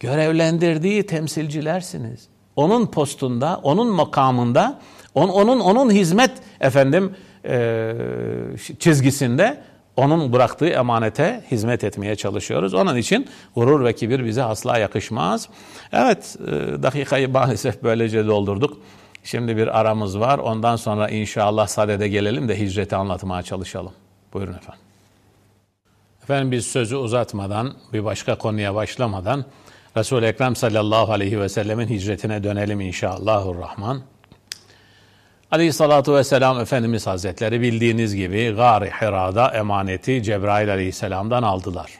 görevlendirdiği temsilcilersiniz. Onun postunda, onun makamında, on, onun onun hizmet efendim e, çizgisinde onun bıraktığı emanete hizmet etmeye çalışıyoruz. Onun için gurur ve kibir bize asla yakışmaz. Evet, e, dakikayı maalesef böylece doldurduk. Şimdi bir aramız var. Ondan sonra inşallah sadede gelelim de hicreti anlatmaya çalışalım. Buyurun efendim. Efendim biz sözü uzatmadan, bir başka konuya başlamadan Resul-i Ekrem sallallahu aleyhi ve sellemin hicretine dönelim inşallahurrahman. Aleyhissalatu vesselam Efendimiz Hazretleri bildiğiniz gibi Gari Hira'da emaneti Cebrail aleyhisselamdan aldılar.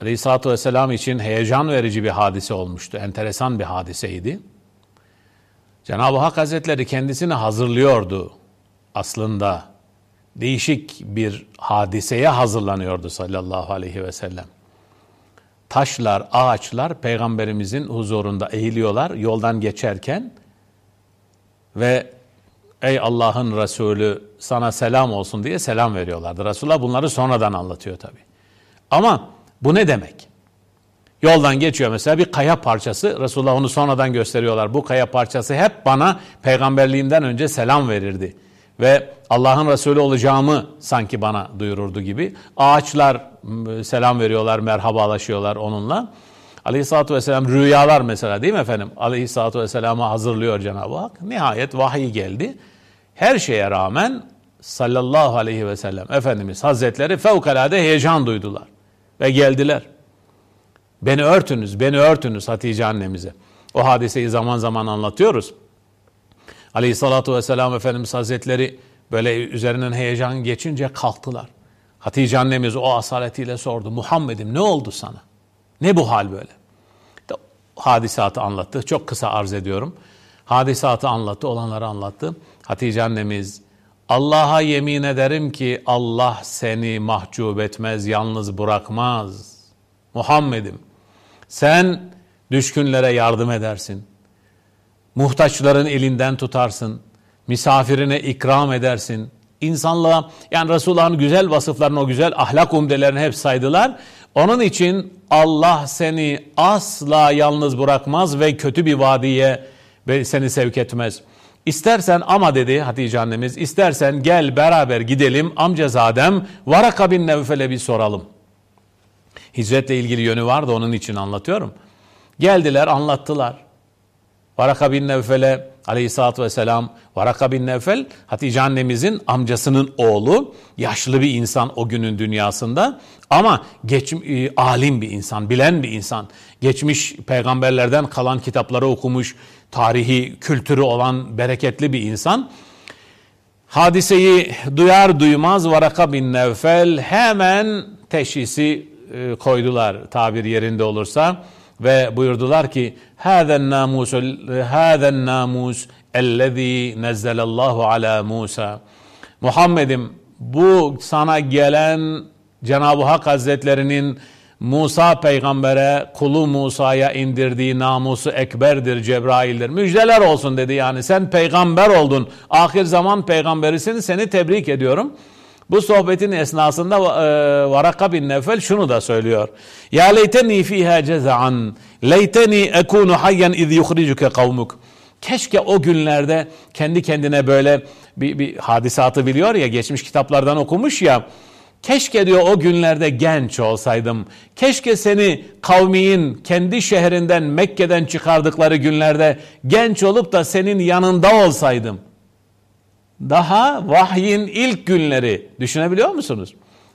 Aleyhissalatu vesselam için heyecan verici bir hadise olmuştu. Enteresan bir hadiseydi. Cenab-ı Hak Hazretleri kendisini hazırlıyordu aslında. Değişik bir hadiseye hazırlanıyordu sallallahu aleyhi ve sellem taşlar, ağaçlar peygamberimizin huzurunda eğiliyorlar yoldan geçerken ve ey Allah'ın Resulü sana selam olsun diye selam veriyorlardı. Resulullah bunları sonradan anlatıyor tabi. Ama bu ne demek? Yoldan geçiyor mesela bir kaya parçası. Resulullah onu sonradan gösteriyorlar. Bu kaya parçası hep bana peygamberliğimden önce selam verirdi ve Allah'ın Resulü olacağımı sanki bana duyururdu gibi. Ağaçlar selam veriyorlar, merhabalaşıyorlar onunla. Aleyhisselatü Vesselam rüyalar mesela değil mi efendim? Aleyhisselatü Vesselam'ı hazırlıyor Cenab-ı Hak. Nihayet vahiy geldi. Her şeye rağmen sallallahu aleyhi ve sellem Efendimiz Hazretleri fevkalade heyecan duydular. Ve geldiler. Beni örtünüz, beni örtünüz Hatice annemize. O hadiseyi zaman zaman anlatıyoruz. Aleyhissalatu vesselam Efendimiz Hazretleri böyle üzerinden heyecan geçince kalktılar. Hatice annemiz o asaletiyle sordu. Muhammed'im ne oldu sana? Ne bu hal böyle? Hadisatı anlattı. Çok kısa arz ediyorum. Hadisatı anlattı, olanları anlattı. Hatice annemiz Allah'a yemin ederim ki Allah seni mahcup etmez, yalnız bırakmaz. Muhammed'im sen düşkünlere yardım edersin muhtaçların elinden tutarsın, misafirine ikram edersin. İnsanlığa yani Resulullah'ın güzel vasıflarını, o güzel ahlak umdelerini hep saydılar. Onun için Allah seni asla yalnız bırakmaz ve kötü bir vadiye seni sevk etmez. İstersen ama dedi Hatice annemiz, istersen gel beraber gidelim amcazadem Varaka bin Nevfel'e bir soralım. Hicretle ilgili yönü vardı onun için anlatıyorum. Geldiler anlattılar. Varaka bin Nevfel'e aleyhissalatü vesselam Varaka bin Nevfel Hatice annemizin amcasının oğlu yaşlı bir insan o günün dünyasında. Ama geç, e, alim bir insan bilen bir insan. Geçmiş peygamberlerden kalan kitapları okumuş tarihi kültürü olan bereketli bir insan. Hadiseyi duyar duymaz Varaka bin Nevfel hemen teşhisi e, koydular tabir yerinde olursa ve buyurdular ki hâzen namus hâzen namus ellezî nezzelallahu ala Musa Muhammed'im bu sana gelen Cenab-ı Hak Hazretlerinin Musa peygambere kulu Musa'ya indirdiği namusu ekberdir Cebrail'dir. Müjdeler olsun dedi yani sen peygamber oldun. Ahir zaman peygamberisin seni tebrik ediyorum. Bu sohbetin esnasında e, Varaka bin Nefel şunu da söylüyor. Ya leyteni fiha ceza'an, leyteni ekunu hayyan iz yukhricuke kavmuk. Keşke o günlerde kendi kendine böyle bir, bir hadisatı biliyor ya, geçmiş kitaplardan okumuş ya. Keşke diyor o günlerde genç olsaydım. Keşke seni kavmiyin kendi şehrinden Mekke'den çıkardıkları günlerde genç olup da senin yanında olsaydım. Daha vahyin ilk günleri düşünebiliyor musunuz?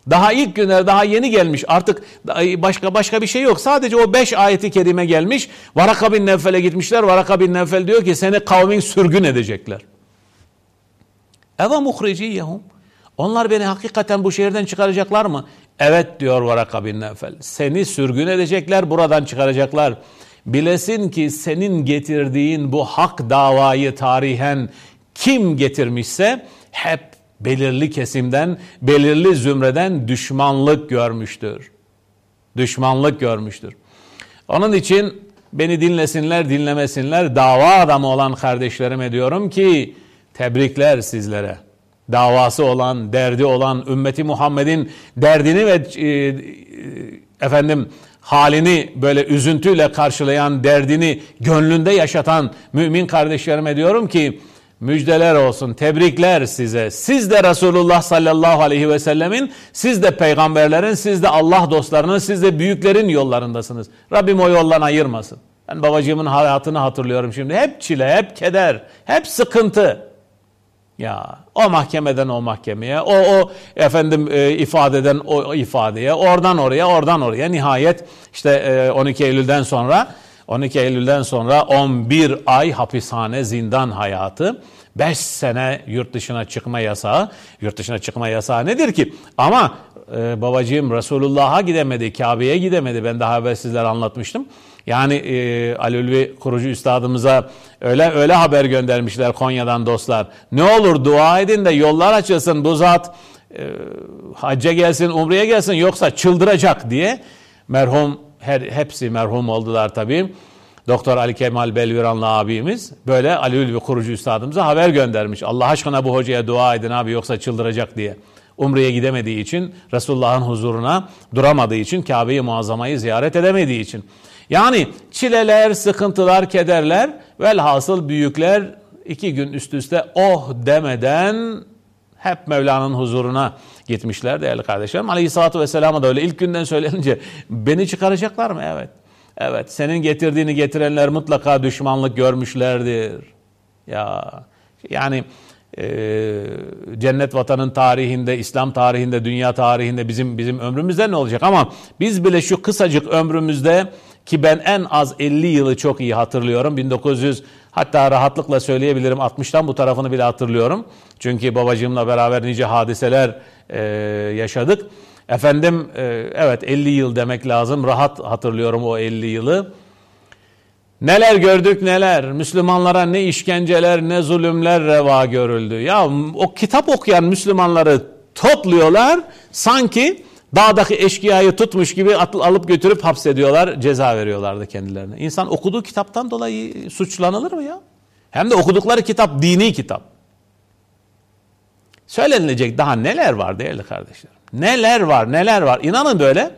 Daha ilk günler daha yeni gelmiş. Artık başka başka bir şey yok. Sadece o beş ayeti kerime gelmiş. Varaka bin Nevfel'e gitmişler. Varaka bin Nevfel diyor ki seni kavmin sürgün edecekler. Eva muhriciyehum. Onlar beni hakikaten bu şehirden çıkaracaklar mı? Evet diyor Varaka bin Nevfel. Seni sürgün edecekler, buradan çıkaracaklar. Bilesin ki senin getirdiğin bu hak davayı tarihen kim getirmişse hep belirli kesimden, belirli zümreden düşmanlık görmüştür. Düşmanlık görmüştür. Onun için beni dinlesinler, dinlemesinler. Dava adamı olan kardeşlerime diyorum ki tebrikler sizlere. Davası olan, derdi olan, ümmeti Muhammed'in derdini ve e, e, efendim halini böyle üzüntüyle karşılayan, derdini gönlünde yaşatan mümin kardeşlerime diyorum ki Müjdeler olsun, tebrikler size. Siz de Resulullah sallallahu aleyhi ve sellemin, siz de peygamberlerin, siz de Allah dostlarının, siz de büyüklerin yollarındasınız. Rabbim o yoldan ayırmasın. Ben babacığımın hayatını hatırlıyorum şimdi. Hep çile, hep keder, hep sıkıntı. Ya o mahkemeden o mahkemeye, o o efendim e, ifadeden o ifadeye, oradan oraya, oradan oraya. Nihayet işte e, 12 Eylül'den sonra 12 Eylül'den sonra 11 ay hapishane zindan hayatı. 5 sene yurt dışına çıkma yasağı. Yurt dışına çıkma yasağı nedir ki? Ama e, babacığım Resulullah'a gidemedi, Kabe'ye gidemedi. Ben daha evvel sizlere anlatmıştım. Yani e, Ali Ulvi kurucu üstadımıza öyle öyle haber göndermişler Konya'dan dostlar. Ne olur dua edin de yollar açılsın bu zat e, hacca gelsin, umreye gelsin yoksa çıldıracak diye merhum her hepsi merhum oldular tabii. Doktor Ali Kemal Belviranlı abimiz böyle Ali Ülvi kurucu üstadımıza haber göndermiş. Allah aşkına bu hocaya dua edin abi yoksa çıldıracak diye. Umre'ye gidemediği için, Resulullah'ın huzuruna duramadığı için, Kabe'yi muazzamayı ziyaret edemediği için. Yani çileler, sıkıntılar, kederler, velhasıl büyükler iki gün üst üste oh demeden hep Mevla'nın huzuruna gitmişler değerli kardeşlerim. Aleyhisselatü Vesselam'a da öyle ilk günden söylenince beni çıkaracaklar mı? Evet. Evet senin getirdiğini getirenler mutlaka düşmanlık görmüşlerdir. Ya yani e, cennet vatanın tarihinde, İslam tarihinde, dünya tarihinde bizim bizim ömrümüzde ne olacak? Ama biz bile şu kısacık ömrümüzde ki ben en az 50 yılı çok iyi hatırlıyorum. 1900 hatta rahatlıkla söyleyebilirim 60'tan bu tarafını bile hatırlıyorum. Çünkü babacığımla beraber nice hadiseler e, yaşadık. Efendim e, evet 50 yıl demek lazım. Rahat hatırlıyorum o 50 yılı. Neler gördük neler. Müslümanlara ne işkenceler ne zulümler reva görüldü. Ya o kitap okuyan Müslümanları topluyorlar. Sanki dağdaki eşkıyayı tutmuş gibi alıp götürüp hapsediyorlar. Ceza veriyorlardı kendilerine. İnsan okuduğu kitaptan dolayı suçlanılır mı ya? Hem de okudukları kitap dini kitap. Söylenilecek daha neler var değerli kardeşlerim. Neler var neler var. İnanın böyle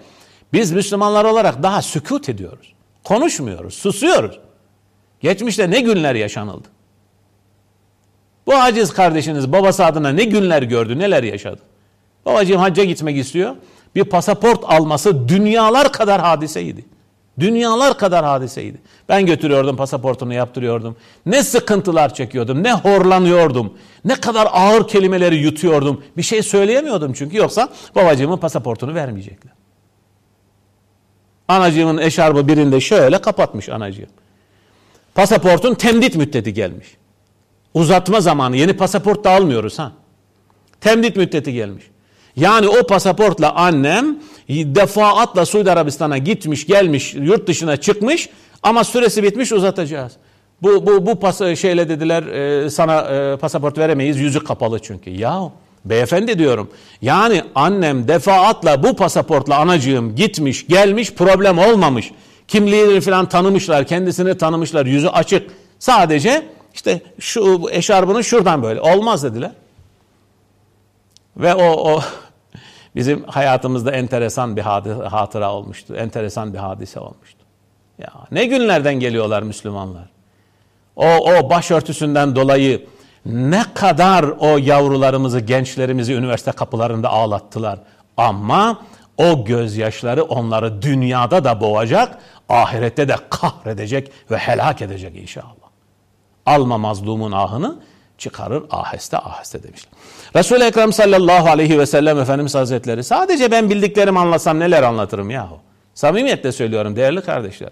biz Müslümanlar olarak daha sükut ediyoruz. Konuşmuyoruz, susuyoruz. Geçmişte ne günler yaşanıldı. Bu aciz kardeşiniz babası adına ne günler gördü, neler yaşadı. Babacığım hacca gitmek istiyor. Bir pasaport alması dünyalar kadar hadiseydi. Dünyalar kadar hadiseydi. Ben götürüyordum pasaportunu yaptırıyordum. Ne sıkıntılar çekiyordum, ne horlanıyordum. Ne kadar ağır kelimeleri yutuyordum. Bir şey söyleyemiyordum çünkü yoksa babacığımın pasaportunu vermeyecekler. Anacığımın eşarbı birinde şöyle kapatmış anacığım. Pasaportun temdit müddeti gelmiş. Uzatma zamanı. Yeni pasaport da almıyoruz ha. Temdit müddeti gelmiş. Yani o pasaportla annem defaatla Suudi Arabistan'a gitmiş, gelmiş, yurt dışına çıkmış ama süresi bitmiş uzatacağız. Bu bu bu pas şeyle dediler e, sana e, pasaport veremeyiz yüzü kapalı çünkü. Ya beyefendi diyorum. Yani annem defaatla bu pasaportla anacığım gitmiş, gelmiş, problem olmamış. Kimliğini falan tanımışlar, kendisini tanımışlar, yüzü açık. Sadece işte şu eşarbını şuradan böyle olmaz dediler. Ve o, o bizim hayatımızda enteresan bir hatıra olmuştu. Enteresan bir hadise olmuştu. Ya ne günlerden geliyorlar Müslümanlar. O, o başörtüsünden dolayı ne kadar o yavrularımızı, gençlerimizi üniversite kapılarında ağlattılar. Ama o gözyaşları onları dünyada da boğacak, ahirette de kahredecek ve helak edecek inşallah. Alma mazlumun ahını çıkarır aheste aheste demişler. Resul-i Ekrem sallallahu aleyhi ve sellem Efendimiz Hazretleri sadece ben bildiklerimi anlasam neler anlatırım yahu. Samimiyetle söylüyorum değerli kardeşler.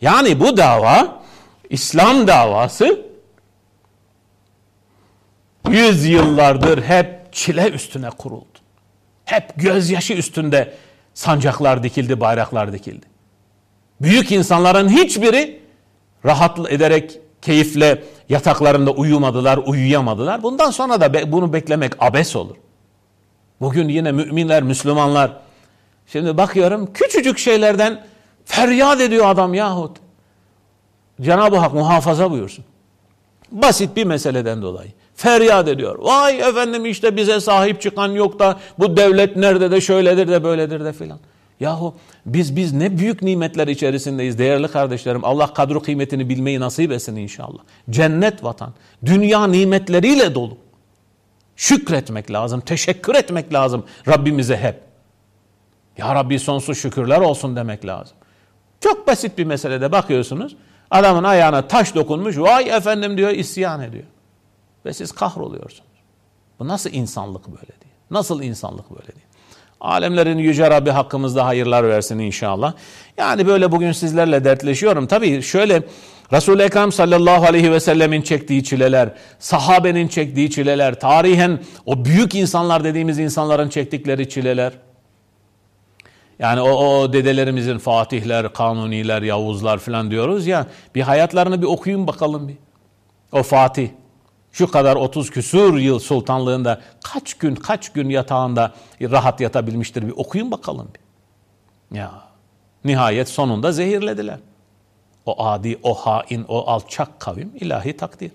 Yani bu dava İslam davası yüz yıllardır hep çile üstüne kuruldu. Hep gözyaşı üstünde sancaklar dikildi, bayraklar dikildi. Büyük insanların hiçbiri rahat ederek, keyifle yataklarında uyumadılar, uyuyamadılar. Bundan sonra da bunu beklemek abes olur. Bugün yine müminler, Müslümanlar, şimdi bakıyorum küçücük şeylerden feryat ediyor adam yahut. Cenab-ı Hak muhafaza buyursun. Basit bir meseleden dolayı. Feryat ediyor. Vay efendim işte bize sahip çıkan yok da bu devlet nerede de şöyledir de böyledir de filan. Yahu biz biz ne büyük nimetler içerisindeyiz değerli kardeşlerim. Allah kadro kıymetini bilmeyi nasip etsin inşallah. Cennet vatan. Dünya nimetleriyle dolu. Şükretmek lazım, teşekkür etmek lazım Rabbimize hep. Ya Rabbi sonsuz şükürler olsun demek lazım. Çok basit bir meselede bakıyorsunuz. Adamın ayağına taş dokunmuş. Vay efendim diyor isyan ediyor. Ve siz kahroluyorsunuz. Bu nasıl insanlık böyle değil? Nasıl insanlık böyle değil? Alemlerin Yüce Rabbi hakkımızda hayırlar versin inşallah. Yani böyle bugün sizlerle dertleşiyorum. Tabii şöyle Resul-i Ekrem sallallahu aleyhi ve sellemin çektiği çileler, sahabenin çektiği çileler, tarihen o büyük insanlar dediğimiz insanların çektikleri çileler. Yani o, o dedelerimizin Fatihler, Kanuniler, Yavuzlar falan diyoruz ya bir hayatlarını bir okuyun bakalım bir. O Fatih şu kadar 30 küsur yıl sultanlığında kaç gün kaç gün yatağında rahat yatabilmiştir bir okuyun bakalım bir. Ya nihayet sonunda zehirlediler. O adi, o hain, o alçak kavim ilahi takdir.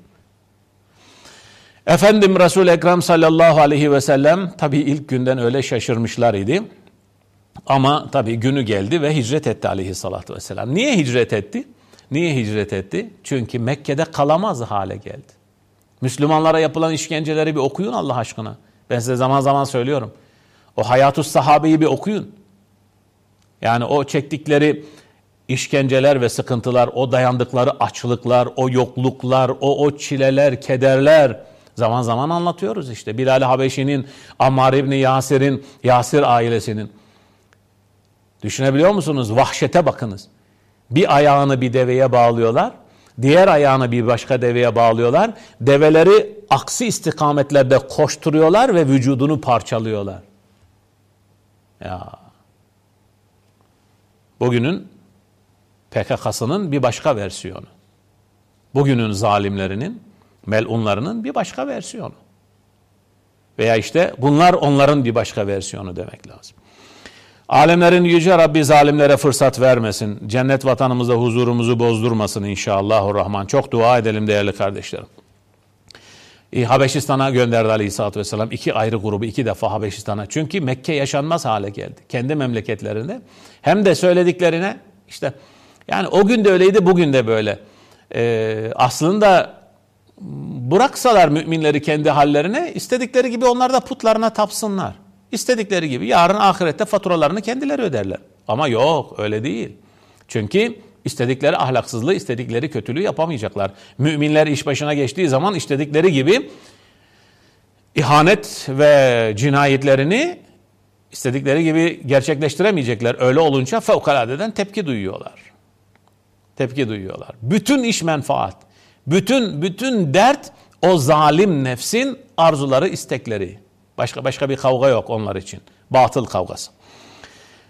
Efendim Resul-i Ekrem sallallahu aleyhi ve sellem tabi ilk günden öyle şaşırmışlar idi. Ama tabi günü geldi ve hicret etti aleyhissalatü vesselam. Niye hicret etti? Niye hicret etti? Çünkü Mekke'de kalamaz hale geldi. Müslümanlara yapılan işkenceleri bir okuyun Allah aşkına. Ben size zaman zaman söylüyorum. O Hayatus Sahabe'yi bir okuyun. Yani o çektikleri işkenceler ve sıkıntılar, o dayandıkları açlıklar, o yokluklar, o o çileler, kederler zaman zaman anlatıyoruz işte. Bilal Habeşi'nin, Ammar İbni Yasir'in, Yasir ailesinin. Düşünebiliyor musunuz? Vahşete bakınız. Bir ayağını bir deveye bağlıyorlar. Diğer ayağını bir başka deveye bağlıyorlar. Develeri aksi istikametlerde koşturuyorlar ve vücudunu parçalıyorlar. Ya. Bugünün PKK'sının bir başka versiyonu. Bugünün zalimlerinin, melunlarının bir başka versiyonu. Veya işte bunlar onların bir başka versiyonu demek lazım. Alemlerin yüce Rabbi zalimlere fırsat vermesin. Cennet vatanımızda huzurumuzu bozdurmasın inşallahurrahman. Çok dua edelim değerli kardeşlerim. Habeşistan'a gönderdi Aleyhisselatü Vesselam. iki ayrı grubu iki defa Habeşistan'a. Çünkü Mekke yaşanmaz hale geldi. Kendi memleketlerinde. Hem de söylediklerine işte yani o gün de öyleydi bugün de böyle. Ee, aslında bıraksalar müminleri kendi hallerine istedikleri gibi onlar da putlarına tapsınlar. İstedikleri gibi yarın ahirette faturalarını kendileri öderler. Ama yok öyle değil. Çünkü istedikleri ahlaksızlığı, istedikleri kötülüğü yapamayacaklar. Müminler iş başına geçtiği zaman istedikleri gibi ihanet ve cinayetlerini istedikleri gibi gerçekleştiremeyecekler. Öyle olunca fevkaladeden tepki duyuyorlar. Tepki duyuyorlar. Bütün iş menfaat. Bütün bütün dert o zalim nefsin arzuları, istekleri. Başka başka bir kavga yok onlar için. Batıl kavgası.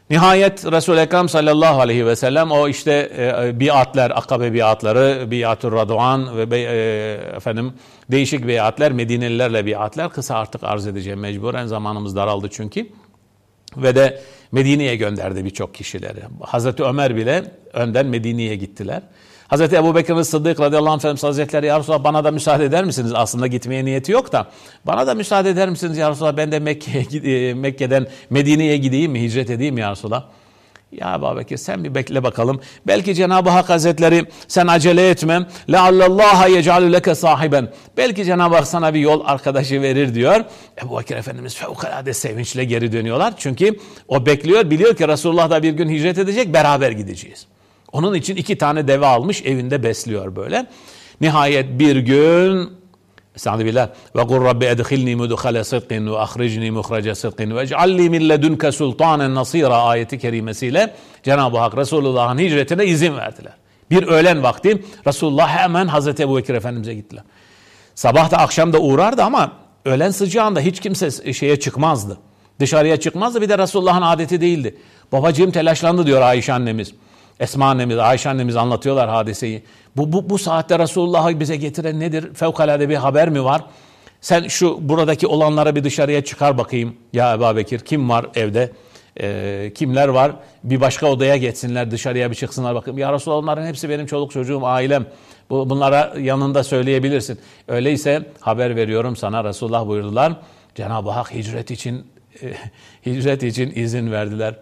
Nihayet Resul-i Ekrem sallallahu aleyhi ve sellem o işte e, biatler, akabe biatları, biatur raduan ve e, efendim değişik biatler, Medinelilerle biatler kısa artık arz edeceğim mecburen zamanımız daraldı çünkü. Ve de Medine'ye gönderdi birçok kişileri. Hazreti Ömer bile önden Medine'ye gittiler. Hz. Ebu Bekir Sıddık radıyallahu anh Efendimiz Hazretleri ya Resulallah bana da müsaade eder misiniz? Aslında gitmeye niyeti yok da bana da müsaade eder misiniz ya Resulallah ben de Mekke'ye, e, Mekke'den Medine'ye gideyim mi hicret edeyim ya Resulallah? Ya Ebu Bekir sen bir bekle bakalım. Belki Cenab-ı Hak Hazretleri sen acele etme. Leallallaha yecalu leke sahiben. Belki Cenab-ı Hak sana bir yol arkadaşı verir diyor. Ebu Bekir Efendimiz fevkalade sevinçle geri dönüyorlar. Çünkü o bekliyor biliyor ki Resulullah da bir gün hicret edecek beraber gideceğiz. Onun için iki tane deve almış evinde besliyor böyle. Nihayet bir gün Estağfirullah billah. Ve kul rabbi edhilni mudhale sıdkın ve ahricni muhrace sıdkın ve ec'alli min ledünke sultanen nasira ayeti kerimesiyle Cenab-ı Hak Resulullah'ın hicretine izin verdiler. Bir öğlen vakti Resulullah hemen Hazreti Ebu Bekir Efendimiz'e gittiler. Sabah da akşam da uğrardı ama öğlen sıcağında hiç kimse şeye çıkmazdı. Dışarıya çıkmazdı bir de Resulullah'ın adeti değildi. Babacığım telaşlandı diyor Ayşe annemiz. Esma annemiz, Ayşe annemiz anlatıyorlar hadiseyi. Bu, bu, bu saatte Resulullah'ı bize getiren nedir? Fevkalade bir haber mi var? Sen şu buradaki olanlara bir dışarıya çıkar bakayım. Ya Ebu Bekir kim var evde? Ee, kimler var? Bir başka odaya geçsinler dışarıya bir çıksınlar bakayım. Ya Resulallah onların hepsi benim çoluk çocuğum, ailem. Bu, bunlara yanında söyleyebilirsin. Öyleyse haber veriyorum sana Resulullah buyurdular. Cenab-ı Hak hicret için e, hicret için izin verdiler.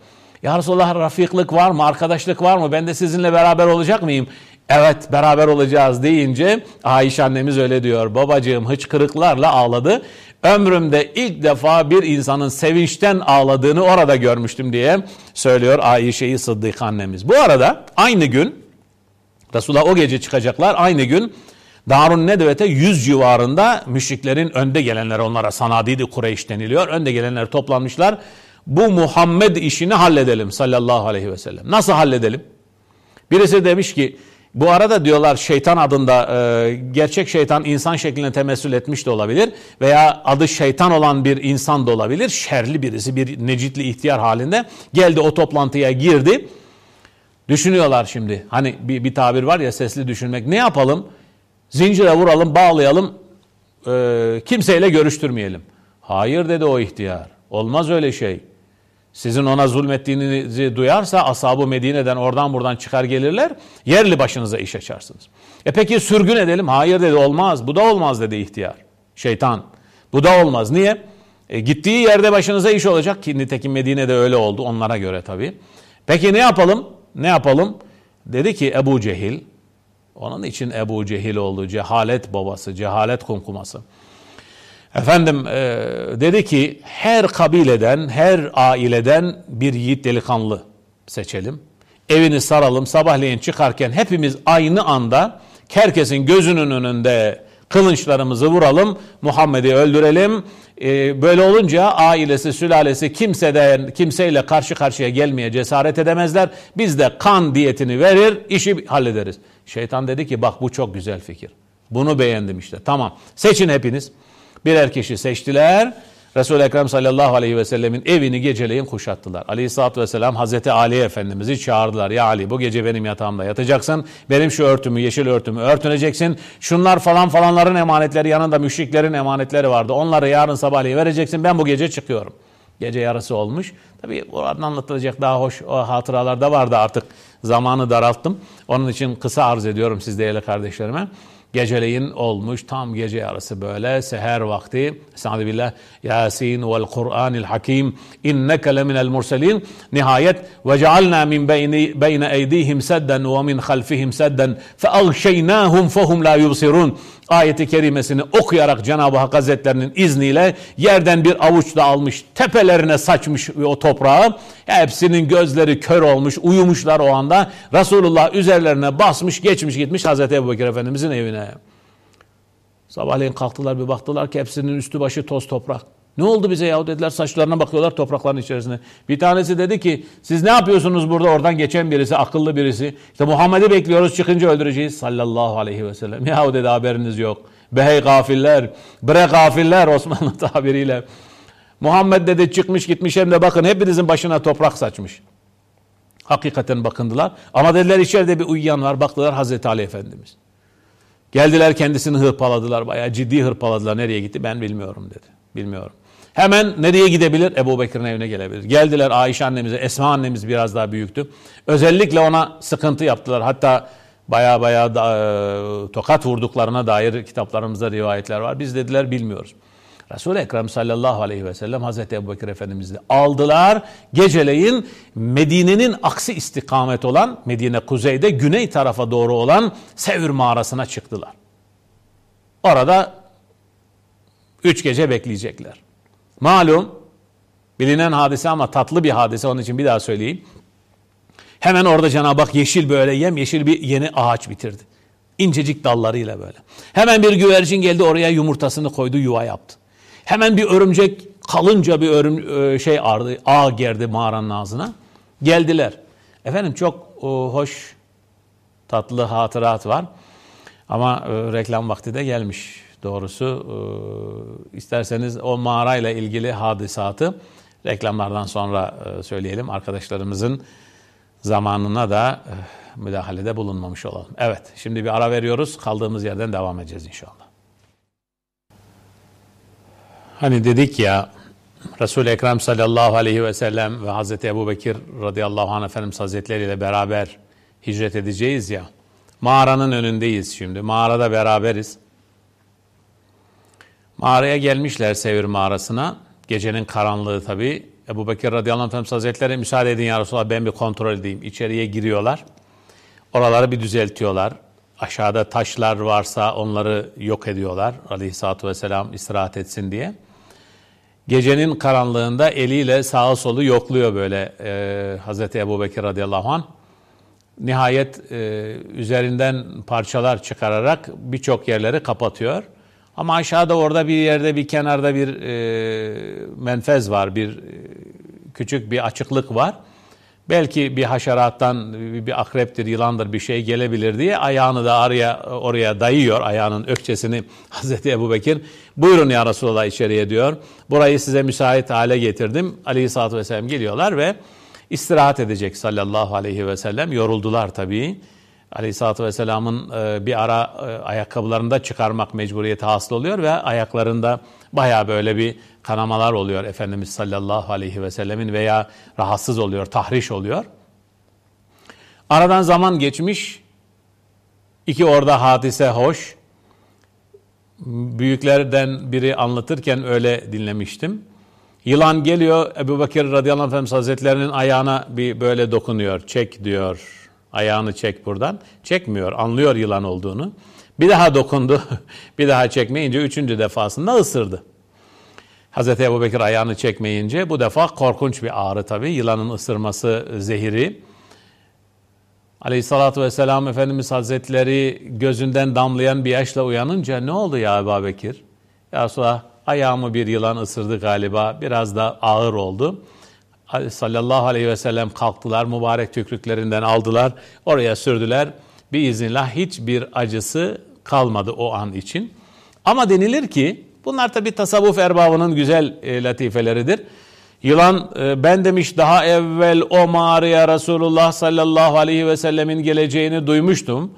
Ya Resulallah rafiklik var mı, arkadaşlık var mı? Ben de sizinle beraber olacak mıyım? Evet beraber olacağız deyince Ayşe annemiz öyle diyor. Babacığım hıçkırıklarla ağladı. Ömrümde ilk defa bir insanın sevinçten ağladığını orada görmüştüm diye söylüyor Ayşe'yi Sıddık annemiz. Bu arada aynı gün Resulullah o gece çıkacaklar. Aynı gün Darun Nedvet'e 100 civarında müşriklerin önde gelenleri onlara Sanadidi Kureyş deniliyor. Önde gelenler toplanmışlar bu Muhammed işini halledelim sallallahu aleyhi ve sellem. Nasıl halledelim? Birisi demiş ki bu arada diyorlar şeytan adında e, gerçek şeytan insan şeklinde temessül etmiş de olabilir veya adı şeytan olan bir insan da olabilir. Şerli birisi bir necitli ihtiyar halinde geldi o toplantıya girdi. Düşünüyorlar şimdi hani bir, bir tabir var ya sesli düşünmek ne yapalım? Zincire vuralım bağlayalım e, kimseyle görüştürmeyelim. Hayır dedi o ihtiyar olmaz öyle şey. Sizin ona zulmettiğinizi duyarsa ashabı Medine'den oradan buradan çıkar gelirler. Yerli başınıza iş açarsınız. E peki sürgün edelim. Hayır dedi olmaz. Bu da olmaz dedi ihtiyar. Şeytan. Bu da olmaz. Niye? E, gittiği yerde başınıza iş olacak ki nitekim Medine'de öyle oldu onlara göre tabii. Peki ne yapalım? Ne yapalım? Dedi ki Ebu Cehil. Onun için Ebu Cehil oldu. Cehalet babası, cehalet kumkuması. Efendim e, dedi ki her kabileden, her aileden bir yiğit delikanlı seçelim. Evini saralım, sabahleyin çıkarken hepimiz aynı anda herkesin gözünün önünde kılınçlarımızı vuralım, Muhammed'i öldürelim. E, böyle olunca ailesi, sülalesi kimseden, kimseyle karşı karşıya gelmeye cesaret edemezler. Biz de kan diyetini verir, işi hallederiz. Şeytan dedi ki bak bu çok güzel fikir. Bunu beğendim işte. Tamam. Seçin hepiniz birer kişi seçtiler. Resul-i Ekrem sallallahu aleyhi ve sellemin evini geceleyin kuşattılar. Aleyhisselatü vesselam Hazreti Ali Efendimiz'i çağırdılar. Ya Ali bu gece benim yatağımda yatacaksın. Benim şu örtümü, yeşil örtümü örtüneceksin. Şunlar falan falanların emanetleri yanında müşriklerin emanetleri vardı. Onları yarın sabahleyin vereceksin. Ben bu gece çıkıyorum. Gece yarısı olmuş. Tabii oradan anlatılacak daha hoş o hatıralar da vardı artık. Zamanı daralttım. Onun için kısa arz ediyorum siz değerli kardeşlerime. Geceleyin olmuş tam gece yarısı böyle seher vakti. Estağfirullah. Yasin vel Kur'anil Hakim. İnneke leminel murselin. Nihayet ve cealna min beyne eydihim sedden ve min halfihim sedden fe agşeynahum fehum la yubsirun. Ayeti kerimesini okuyarak Cenab-ı Hak Hazretlerinin izniyle yerden bir avuç da almış, tepelerine saçmış o toprağı. Hepsinin gözleri kör olmuş, uyumuşlar o anda. Resulullah üzerlerine basmış, geçmiş gitmiş Hazreti Ebu Bekir Efendimizin evine. Sabahleyin kalktılar bir baktılar ki hepsinin üstü başı toz toprak. Ne oldu bize yahu dediler saçlarına bakıyorlar toprakların içerisinde. Bir tanesi dedi ki siz ne yapıyorsunuz burada oradan geçen birisi akıllı birisi. İşte Muhammed'i bekliyoruz çıkınca öldüreceğiz sallallahu aleyhi ve sellem. Yahu dedi haberiniz yok. Behey gafiller, bre gafiller Osmanlı tabiriyle. Muhammed dedi çıkmış gitmiş hem de bakın hepinizin başına toprak saçmış. Hakikaten bakındılar. Ama dediler içeride bir uyuyan var. Baktılar Hazreti Ali Efendimiz. Geldiler kendisini hırpaladılar. Bayağı ciddi hırpaladılar. Nereye gitti ben bilmiyorum dedi. Bilmiyorum. Hemen nereye gidebilir? Ebu Bekir'in evine gelebilir. Geldiler Ayşe annemize, Esma annemiz biraz daha büyüktü. Özellikle ona sıkıntı yaptılar. Hatta baya baya da, e, tokat vurduklarına dair kitaplarımızda rivayetler var. Biz dediler bilmiyoruz. Resul-i Ekrem sallallahu aleyhi ve sellem Hazreti Ebu Bekir Efendimiz'i aldılar. Geceleyin Medine'nin aksi istikamet olan, Medine kuzeyde güney tarafa doğru olan Sevr mağarasına çıktılar. Orada üç gece bekleyecekler. Malum bilinen hadise ama tatlı bir hadise onun için bir daha söyleyeyim. Hemen orada Cenab-ı Hak yeşil böyle yem yeşil bir yeni ağaç bitirdi. İncecik dallarıyla böyle. Hemen bir güvercin geldi oraya yumurtasını koydu yuva yaptı. Hemen bir örümcek kalınca bir örüm e, şey ardı, ağ gerdi mağaranın ağzına. Geldiler. Efendim çok o, hoş tatlı hatırat var. Ama e, reklam vakti de gelmiş doğrusu. E, isterseniz o mağarayla ilgili hadisatı reklamlardan sonra e, söyleyelim. Arkadaşlarımızın zamanına da e, müdahalede bulunmamış olalım. Evet şimdi bir ara veriyoruz. Kaldığımız yerden devam edeceğiz inşallah. Hani dedik ya Resul-i Ekrem sallallahu aleyhi ve sellem ve Hazreti Ebu Bekir radıyallahu anh Efendimiz Hazretleri ile beraber hicret edeceğiz ya. Mağaranın önündeyiz şimdi. Mağarada beraberiz. Mağaraya gelmişler Sevir mağarasına. Gecenin karanlığı tabii. Ebu Bekir radıyallahu anh Efendimiz Hazretleri müsaade edin ya Resulallah ben bir kontrol edeyim. İçeriye giriyorlar. Oraları bir düzeltiyorlar. Aşağıda taşlar varsa onları yok ediyorlar. Aleyhisselatü vesselam istirahat etsin diye. Gecenin karanlığında eliyle sağa solu yokluyor böyle e, Hazreti Ebu Bekir radıyallahu anh. Nihayet e, üzerinden parçalar çıkararak birçok yerleri kapatıyor. Ama aşağıda orada bir yerde bir kenarda bir e, menfez var, bir e, küçük bir açıklık var. Belki bir haşerattan bir akreptir, yılandır bir şey gelebilir diye ayağını da araya oraya dayıyor. Ayağının ökçesini Hazreti Ebu Bekir. Buyurun ya Resulallah içeriye diyor. Burayı size müsait hale getirdim. Aleyhisselatü Vesselam geliyorlar ve istirahat edecek sallallahu aleyhi ve sellem. Yoruldular tabii. Aleyhisselatü Vesselam'ın e, bir ara e, ayakkabılarında çıkarmak mecburiyeti hasıl oluyor ve ayaklarında baya böyle bir kanamalar oluyor Efendimiz sallallahu aleyhi ve sellemin veya rahatsız oluyor, tahriş oluyor. Aradan zaman geçmiş, iki orada hadise hoş. Büyüklerden biri anlatırken öyle dinlemiştim. Yılan geliyor, Ebu Bakır radıyallahu anh Hazretlerinin ayağına bir böyle dokunuyor, çek diyor. Ayağını çek buradan. Çekmiyor, anlıyor yılan olduğunu. Bir daha dokundu, bir daha çekmeyince üçüncü defasında ısırdı. Hazreti Ebu Bekir ayağını çekmeyince bu defa korkunç bir ağrı tabii. Yılanın ısırması zehiri. Aleyhissalatü vesselam Efendimiz Hazretleri gözünden damlayan bir yaşla uyanınca ne oldu ya Ebu Bekir? Ya Resulallah ayağımı bir yılan ısırdı galiba biraz da ağır oldu. Sallallahu aleyhi ve sellem kalktılar mübarek tükrüklerinden aldılar oraya sürdüler. Bir iznillah hiçbir acısı kalmadı o an için. Ama denilir ki Bunlar tabi tasavvuf erbabının güzel e, latifeleridir. Yılan e, ben demiş daha evvel o mağaraya Resulullah sallallahu aleyhi ve sellemin geleceğini duymuştum.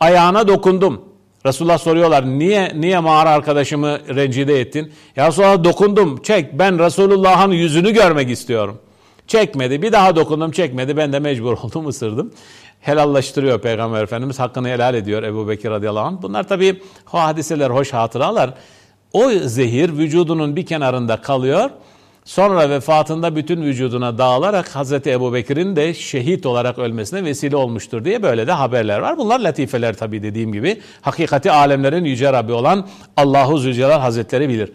Ayağına dokundum. Resulullah soruyorlar niye niye mağara arkadaşımı rencide ettin? Ya Resulullah dokundum çek ben Resulullah'ın yüzünü görmek istiyorum. Çekmedi bir daha dokundum çekmedi ben de mecbur oldum ısırdım. Helallaştırıyor Peygamber Efendimiz hakkını helal ediyor Ebu Bekir radıyallahu anh. Bunlar tabi hadiseler hoş hatıralar. O zehir vücudunun bir kenarında kalıyor. Sonra vefatında bütün vücuduna dağılarak Hazreti Ebu Bekir'in de şehit olarak ölmesine vesile olmuştur diye böyle de haberler var. Bunlar latifeler tabii dediğim gibi. Hakikati alemlerin yüce Rabbi olan Allahu Zülcelal Hazretleri bilir.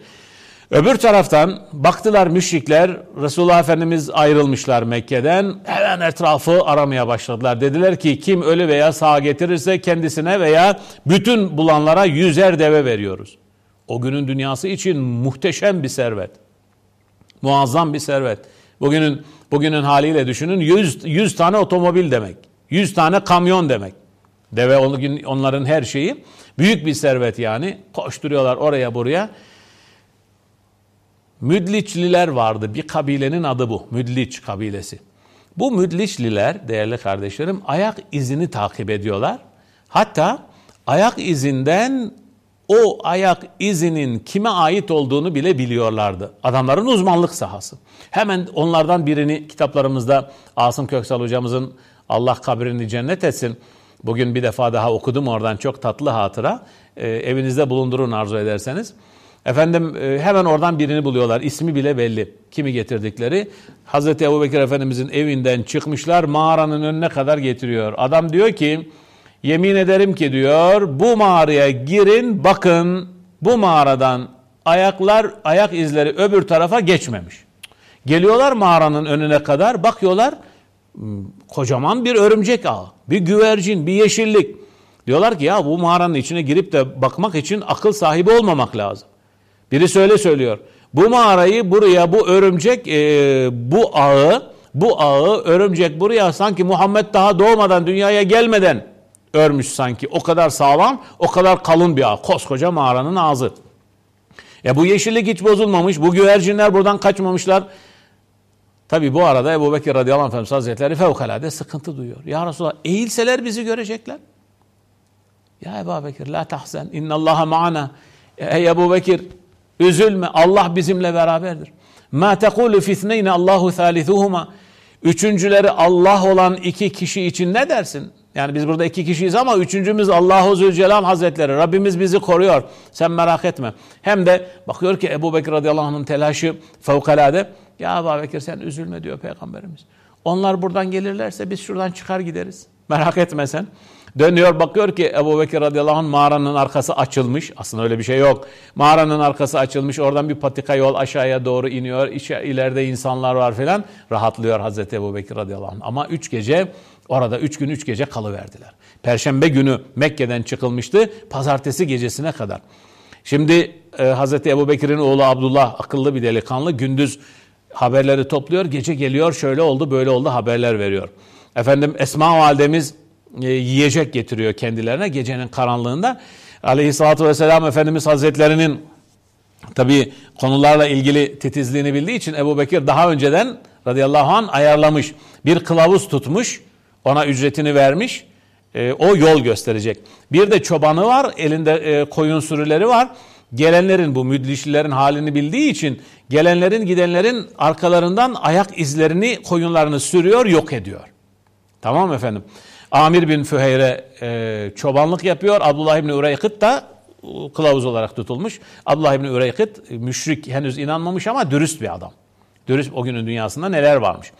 Öbür taraftan baktılar müşrikler Resulullah Efendimiz ayrılmışlar Mekke'den hemen etrafı aramaya başladılar. Dediler ki kim ölü veya sağ getirirse kendisine veya bütün bulanlara yüzer deve veriyoruz. O günün dünyası için muhteşem bir servet. Muazzam bir servet. Bugünün bugünün haliyle düşünün 100, 100 tane otomobil demek. 100 tane kamyon demek. Deve onların her şeyi. Büyük bir servet yani. Koşturuyorlar oraya buraya. Müdliçliler vardı. Bir kabilenin adı bu. Müdliç kabilesi. Bu Müdliçliler değerli kardeşlerim ayak izini takip ediyorlar. Hatta ayak izinden o ayak izinin kime ait olduğunu bile biliyorlardı. Adamların uzmanlık sahası. Hemen onlardan birini kitaplarımızda Asım Köksal hocamızın Allah kabrini cennet etsin. Bugün bir defa daha okudum oradan çok tatlı hatıra. E, evinizde bulundurun arzu ederseniz. Efendim e, hemen oradan birini buluyorlar. İsmi bile belli. Kimi getirdikleri. Hazreti Ebu Bekir Efendimizin evinden çıkmışlar mağaranın önüne kadar getiriyor. Adam diyor ki yemin ederim ki diyor bu mağaraya girin bakın bu mağaradan ayaklar ayak izleri öbür tarafa geçmemiş. Geliyorlar mağaranın önüne kadar bakıyorlar hmm, kocaman bir örümcek ağı, bir güvercin, bir yeşillik. Diyorlar ki ya bu mağaranın içine girip de bakmak için akıl sahibi olmamak lazım. Biri söyle söylüyor. Bu mağarayı buraya bu örümcek e, bu ağı bu ağı örümcek buraya sanki Muhammed daha doğmadan dünyaya gelmeden örmüş sanki. O kadar sağlam, o kadar kalın bir ağ. Koskoca mağaranın ağzı. E bu yeşillik hiç bozulmamış. Bu güvercinler buradan kaçmamışlar. Tabi bu arada Ebu Bekir radıyallahu anh Efendimiz Hazretleri fevkalade sıkıntı duyuyor. Ya Resulallah eğilseler bizi görecekler. Ya Ebu Bekir la tahzen innallaha ma'ana. Ey Ebu Bekir üzülme Allah bizimle beraberdir. Ma tekulu fitneyne Allahu thalithuhuma. Üçüncüleri Allah olan iki kişi için ne dersin? Yani biz burada iki kişiyiz ama üçüncümüz Allahu Zülcelal Hazretleri. Rabbimiz bizi koruyor. Sen merak etme. Hem de bakıyor ki Ebu Bekir radıyallahu anh'ın telaşı fevkalade. Ya Ebu Bekir sen üzülme diyor Peygamberimiz. Onlar buradan gelirlerse biz şuradan çıkar gideriz. Merak etme sen. Dönüyor bakıyor ki Ebu Bekir radıyallahu anh mağaranın arkası açılmış. Aslında öyle bir şey yok. Mağaranın arkası açılmış. Oradan bir patika yol aşağıya doğru iniyor. İçe, ileride insanlar var filan. Rahatlıyor Hazreti Ebu Bekir radıyallahu anh. Ama üç gece orada üç gün üç gece kalıverdiler. Perşembe günü Mekke'den çıkılmıştı. Pazartesi gecesine kadar. Şimdi e, Hazreti Ebu Bekir'in oğlu Abdullah akıllı bir delikanlı gündüz haberleri topluyor. Gece geliyor şöyle oldu böyle oldu haberler veriyor. Efendim Esma validemiz e, yiyecek getiriyor kendilerine gecenin karanlığında. Aleyhissalatü vesselam Efendimiz Hazretlerinin tabi konularla ilgili titizliğini bildiği için Ebu Bekir daha önceden radıyallahu anh ayarlamış. Bir kılavuz tutmuş ona ücretini vermiş e, o yol gösterecek. Bir de çobanı var elinde e, koyun sürüleri var. Gelenlerin bu müdlişlilerin halini bildiği için gelenlerin gidenlerin arkalarından ayak izlerini koyunlarını sürüyor yok ediyor. Tamam efendim. Amir bin Füheyre e, çobanlık yapıyor. Abdullah İbni Ureykıt da e, kılavuz olarak tutulmuş. Abdullah İbni Ureykıt müşrik henüz inanmamış ama dürüst bir adam. Dürüst o günün dünyasında neler varmış.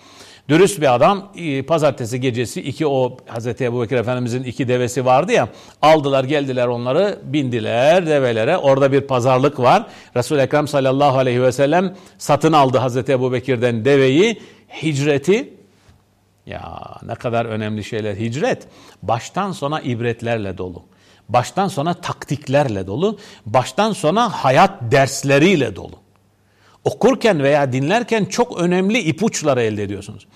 Dürüst bir adam e, pazartesi gecesi iki o Hazreti Ebu Bekir Efendimizin iki devesi vardı ya aldılar geldiler onları bindiler develere orada bir pazarlık var. resul Ekrem sallallahu aleyhi ve sellem satın aldı Hazreti Ebu Bekir'den deveyi hicreti ya ne kadar önemli şeyler. Hicret baştan sona ibretlerle dolu. Baştan sona taktiklerle dolu. Baştan sona hayat dersleriyle dolu. Okurken veya dinlerken çok önemli ipuçları elde ediyorsunuz.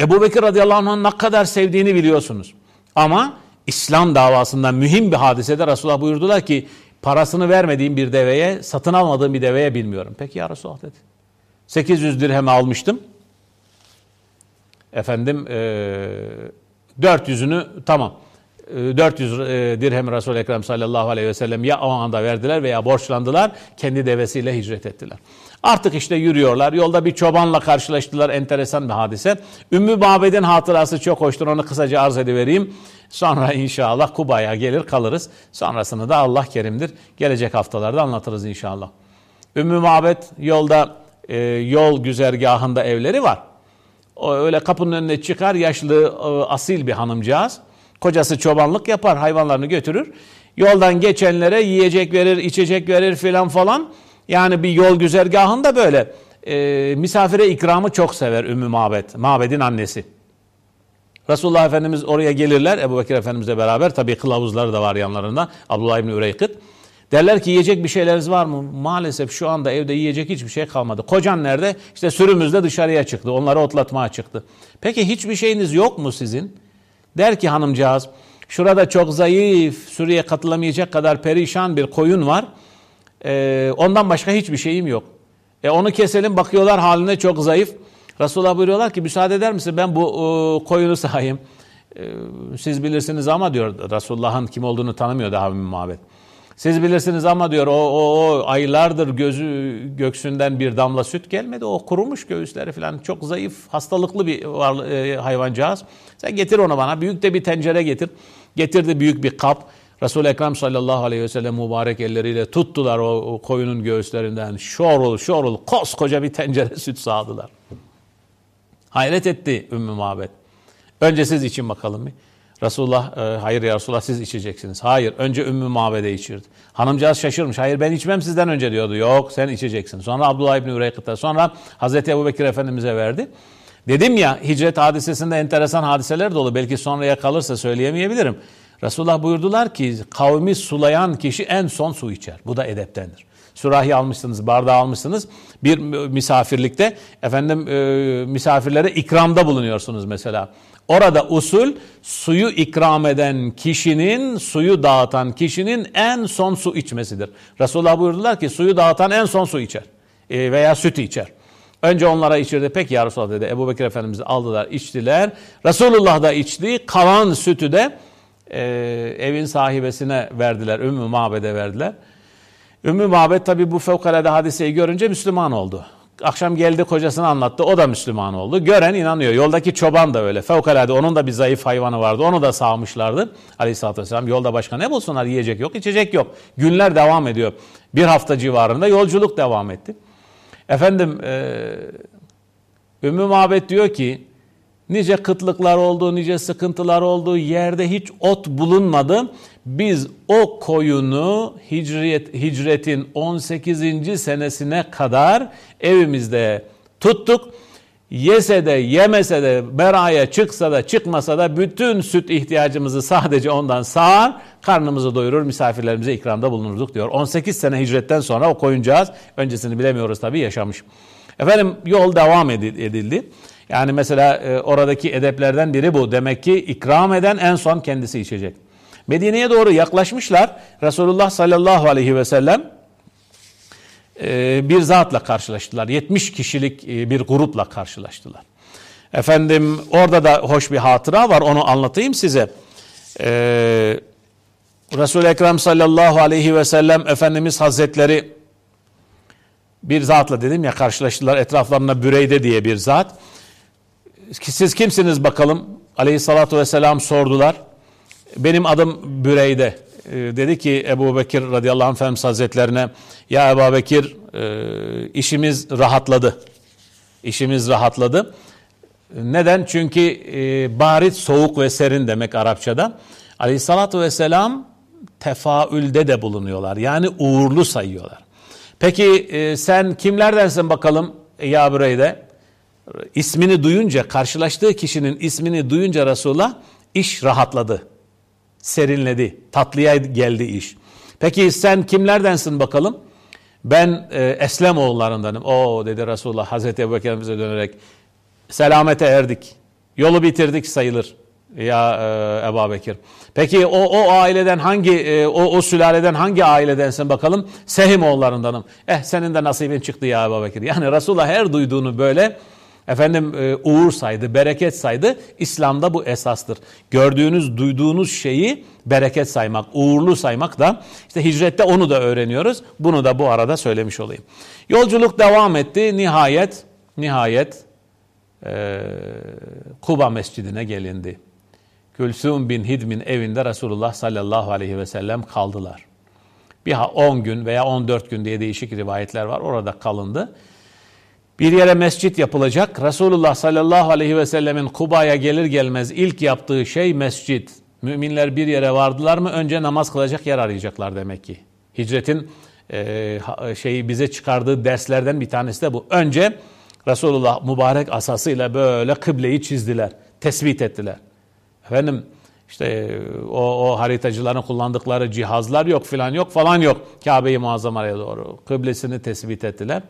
Ebu Bekir radıyallahu anh'ın ne kadar sevdiğini biliyorsunuz. Ama İslam davasında mühim bir hadisede Resulullah buyurdular ki parasını vermediğim bir deveye, satın almadığım bir deveye bilmiyorum. Peki ya Resulullah dedi. 800 dirhem almıştım efendim e, 400'ünü tamam. 400 e, dirhem Resul-i Ekrem sallallahu aleyhi ve sellem ya o anda verdiler veya borçlandılar. Kendi devesiyle hicret ettiler. Artık işte yürüyorlar. Yolda bir çobanla karşılaştılar. Enteresan bir hadise. Ümmü Babed'in hatırası çok hoştur. Onu kısaca arz edivereyim. Sonra inşallah Kuba'ya gelir kalırız. Sonrasını da Allah kerimdir. Gelecek haftalarda anlatırız inşallah. Ümmü Mabed yolda e, yol güzergahında evleri var. Öyle kapının önüne çıkar yaşlı e, asil bir hanımcağız. Kocası çobanlık yapar hayvanlarını götürür. Yoldan geçenlere yiyecek verir, içecek verir filan falan. Yani bir yol güzergahında böyle. E, misafire ikramı çok sever Ümmü Mabed, Mabed'in annesi. Resulullah Efendimiz oraya gelirler Ebu Bekir Efendimizle beraber. Tabi kılavuzları da var yanlarında. Abdullah İbni Üreykıt. Derler ki yiyecek bir şeyleriniz var mı? Maalesef şu anda evde yiyecek hiçbir şey kalmadı. Kocan nerede? İşte sürümüz de dışarıya çıktı. Onları otlatmaya çıktı. Peki hiçbir şeyiniz yok mu sizin? Der ki hanımcağız, şurada çok zayıf, sürüye katılamayacak kadar perişan bir koyun var. Ee, ondan başka hiçbir şeyim yok. E onu keselim bakıyorlar haline çok zayıf. Resulullah buyuruyorlar ki müsaade eder misin ben bu e, koyunu sahayım. E, siz bilirsiniz ama diyor Resulullah'ın kim olduğunu tanımıyor daha bir muhabbet. Siz bilirsiniz ama diyor o, o, o aylardır gözü göksünden bir damla süt gelmedi. O kurumuş göğüsleri falan çok zayıf, hastalıklı bir var, e, hayvancağız. Sen getir onu bana. Büyük de bir tencere getir. Getirdi büyük bir kap. Resul-i Ekrem sallallahu aleyhi ve sellem mübarek elleriyle tuttular o, o koyunun göğüslerinden. Şorul şorul koskoca bir tencere süt sağdılar. Hayret etti Ümmü Mabet. Önce siz için bakalım bir. Resulullah, e, hayır ya Resulullah siz içeceksiniz. Hayır, önce Ümmü Mabede içirdi. Hanımcağız şaşırmış. Hayır ben içmem sizden önce diyordu. Yok sen içeceksin. Sonra Abdullah İbni Üreykıt'a, sonra Hazreti Ebu Bekir Efendimiz'e verdi. Dedim ya hicret hadisesinde enteresan hadiseler dolu. Belki sonraya kalırsa söyleyemeyebilirim. Resulullah buyurdular ki kavmi sulayan kişi en son su içer. Bu da edeptendir. Sürahi almışsınız, bardağı almışsınız. Bir misafirlikte efendim e, misafirlere ikramda bulunuyorsunuz mesela. Orada usul suyu ikram eden kişinin, suyu dağıtan kişinin en son su içmesidir. Resulullah buyurdular ki suyu dağıtan en son su içer e, veya sütü içer. Önce onlara içirdi. Peki ya Resulullah dedi. Ebu Bekir Efendimiz'i aldılar, içtiler. Resulullah da içti. Kalan sütü de e, evin sahibesine verdiler. Ümmü Mabed'e verdiler. Ümmü Mabed tabi bu fevkalade hadiseyi görünce Müslüman oldu. Akşam geldi kocasına anlattı. O da Müslüman oldu. Gören inanıyor. Yoldaki çoban da öyle. Fevkalade onun da bir zayıf hayvanı vardı. Onu da sağmışlardı. Aleyhisselatü Vesselam yolda başka ne bulsunlar? Yiyecek yok, içecek yok. Günler devam ediyor. Bir hafta civarında yolculuk devam etti. Efendim e, Ümmü Mabet diyor ki Nice kıtlıklar oldu, nice sıkıntılar oldu, yerde hiç ot bulunmadı. Biz o koyunu hicret, hicretin 18. senesine kadar evimizde tuttuk. Yese de yemese de meraya çıksa da çıkmasa da bütün süt ihtiyacımızı sadece ondan sağar, karnımızı doyurur, misafirlerimize ikramda bulunurduk diyor. 18 sene hicretten sonra o koyuncağız, öncesini bilemiyoruz tabii yaşamış. Efendim yol devam edildi. Yani mesela e, oradaki edeplerden biri bu. Demek ki ikram eden en son kendisi içecek. Medine'ye doğru yaklaşmışlar. Resulullah sallallahu aleyhi ve sellem e, bir zatla karşılaştılar. 70 kişilik e, bir grupla karşılaştılar. Efendim orada da hoş bir hatıra var. Onu anlatayım size. Ee, Resul-i Ekrem sallallahu aleyhi ve sellem Efendimiz Hazretleri bir zatla dedim ya karşılaştılar. Etraflarında Büreyde diye bir zat siz kimsiniz bakalım? Aleyhissalatü vesselam sordular. Benim adım Büreyde. E, dedi ki Ebu Bekir radıyallahu anh Efendimiz Hazretlerine ya Ebu Bekir e, işimiz rahatladı. İşimiz rahatladı. Neden? Çünkü e, barit, soğuk ve serin demek Arapçada. Aleyhissalatü vesselam tefaülde de bulunuyorlar. Yani uğurlu sayıyorlar. Peki e, sen kimlerdensin bakalım ya Büreyde? İsmini duyunca, karşılaştığı kişinin ismini duyunca Resulullah iş rahatladı. Serinledi. Tatlıya geldi iş. Peki sen kimlerdensin bakalım? Ben e, Eslem oğullarındanım. O dedi Resulullah Hazreti Ebu Bekir'imize dönerek. Selamete erdik. Yolu bitirdik sayılır ya e, Ebu. Peki o, o aileden hangi, e, o, o sülaleden hangi ailedensin bakalım? Sehim oğullarındanım. Eh senin de nasibin çıktı ya Ebu Bekir. Yani Resulullah her duyduğunu böyle efendim e, uğur saydı, bereket saydı. İslam'da bu esastır. Gördüğünüz, duyduğunuz şeyi bereket saymak, uğurlu saymak da işte hicrette onu da öğreniyoruz. Bunu da bu arada söylemiş olayım. Yolculuk devam etti. Nihayet, nihayet e, Kuba Mescidine gelindi. Gülsüm bin Hidm'in evinde Resulullah sallallahu aleyhi ve sellem kaldılar. Bir 10 gün veya 14 gün diye değişik rivayetler var. Orada kalındı. Bir yere mescit yapılacak. Resulullah sallallahu aleyhi ve sellemin Kuba'ya gelir gelmez ilk yaptığı şey mescit. Müminler bir yere vardılar mı önce namaz kılacak yer arayacaklar demek ki. Hicretin e, şeyi bize çıkardığı derslerden bir tanesi de bu. Önce Resulullah mübarek asasıyla böyle kıbleyi çizdiler, tespit ettiler. Efendim işte o, o haritacıların kullandıkları cihazlar yok filan yok falan yok. Kabe-i Muazzama'ya doğru kıblesini tespit ettiler.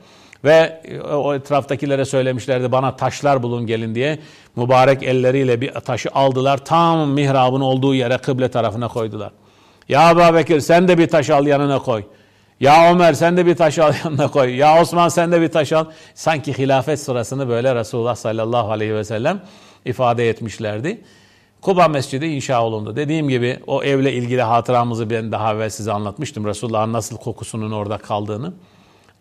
Ve e, o etraftakilere söylemişlerdi bana taşlar bulun gelin diye. Mübarek elleriyle bir taşı aldılar. Tam mihrabın olduğu yere kıble tarafına koydular. Ya Ebu Bekir sen de bir taş al yanına koy. Ya Ömer sen de bir taş al yanına koy. Ya Osman sen de bir taş al. Sanki hilafet sırasını böyle Resulullah sallallahu aleyhi ve sellem ifade etmişlerdi. Kuba Mescidi inşa olundu. Dediğim gibi o evle ilgili hatıramızı ben daha evvel size anlatmıştım. Resulullah'ın nasıl kokusunun orada kaldığını.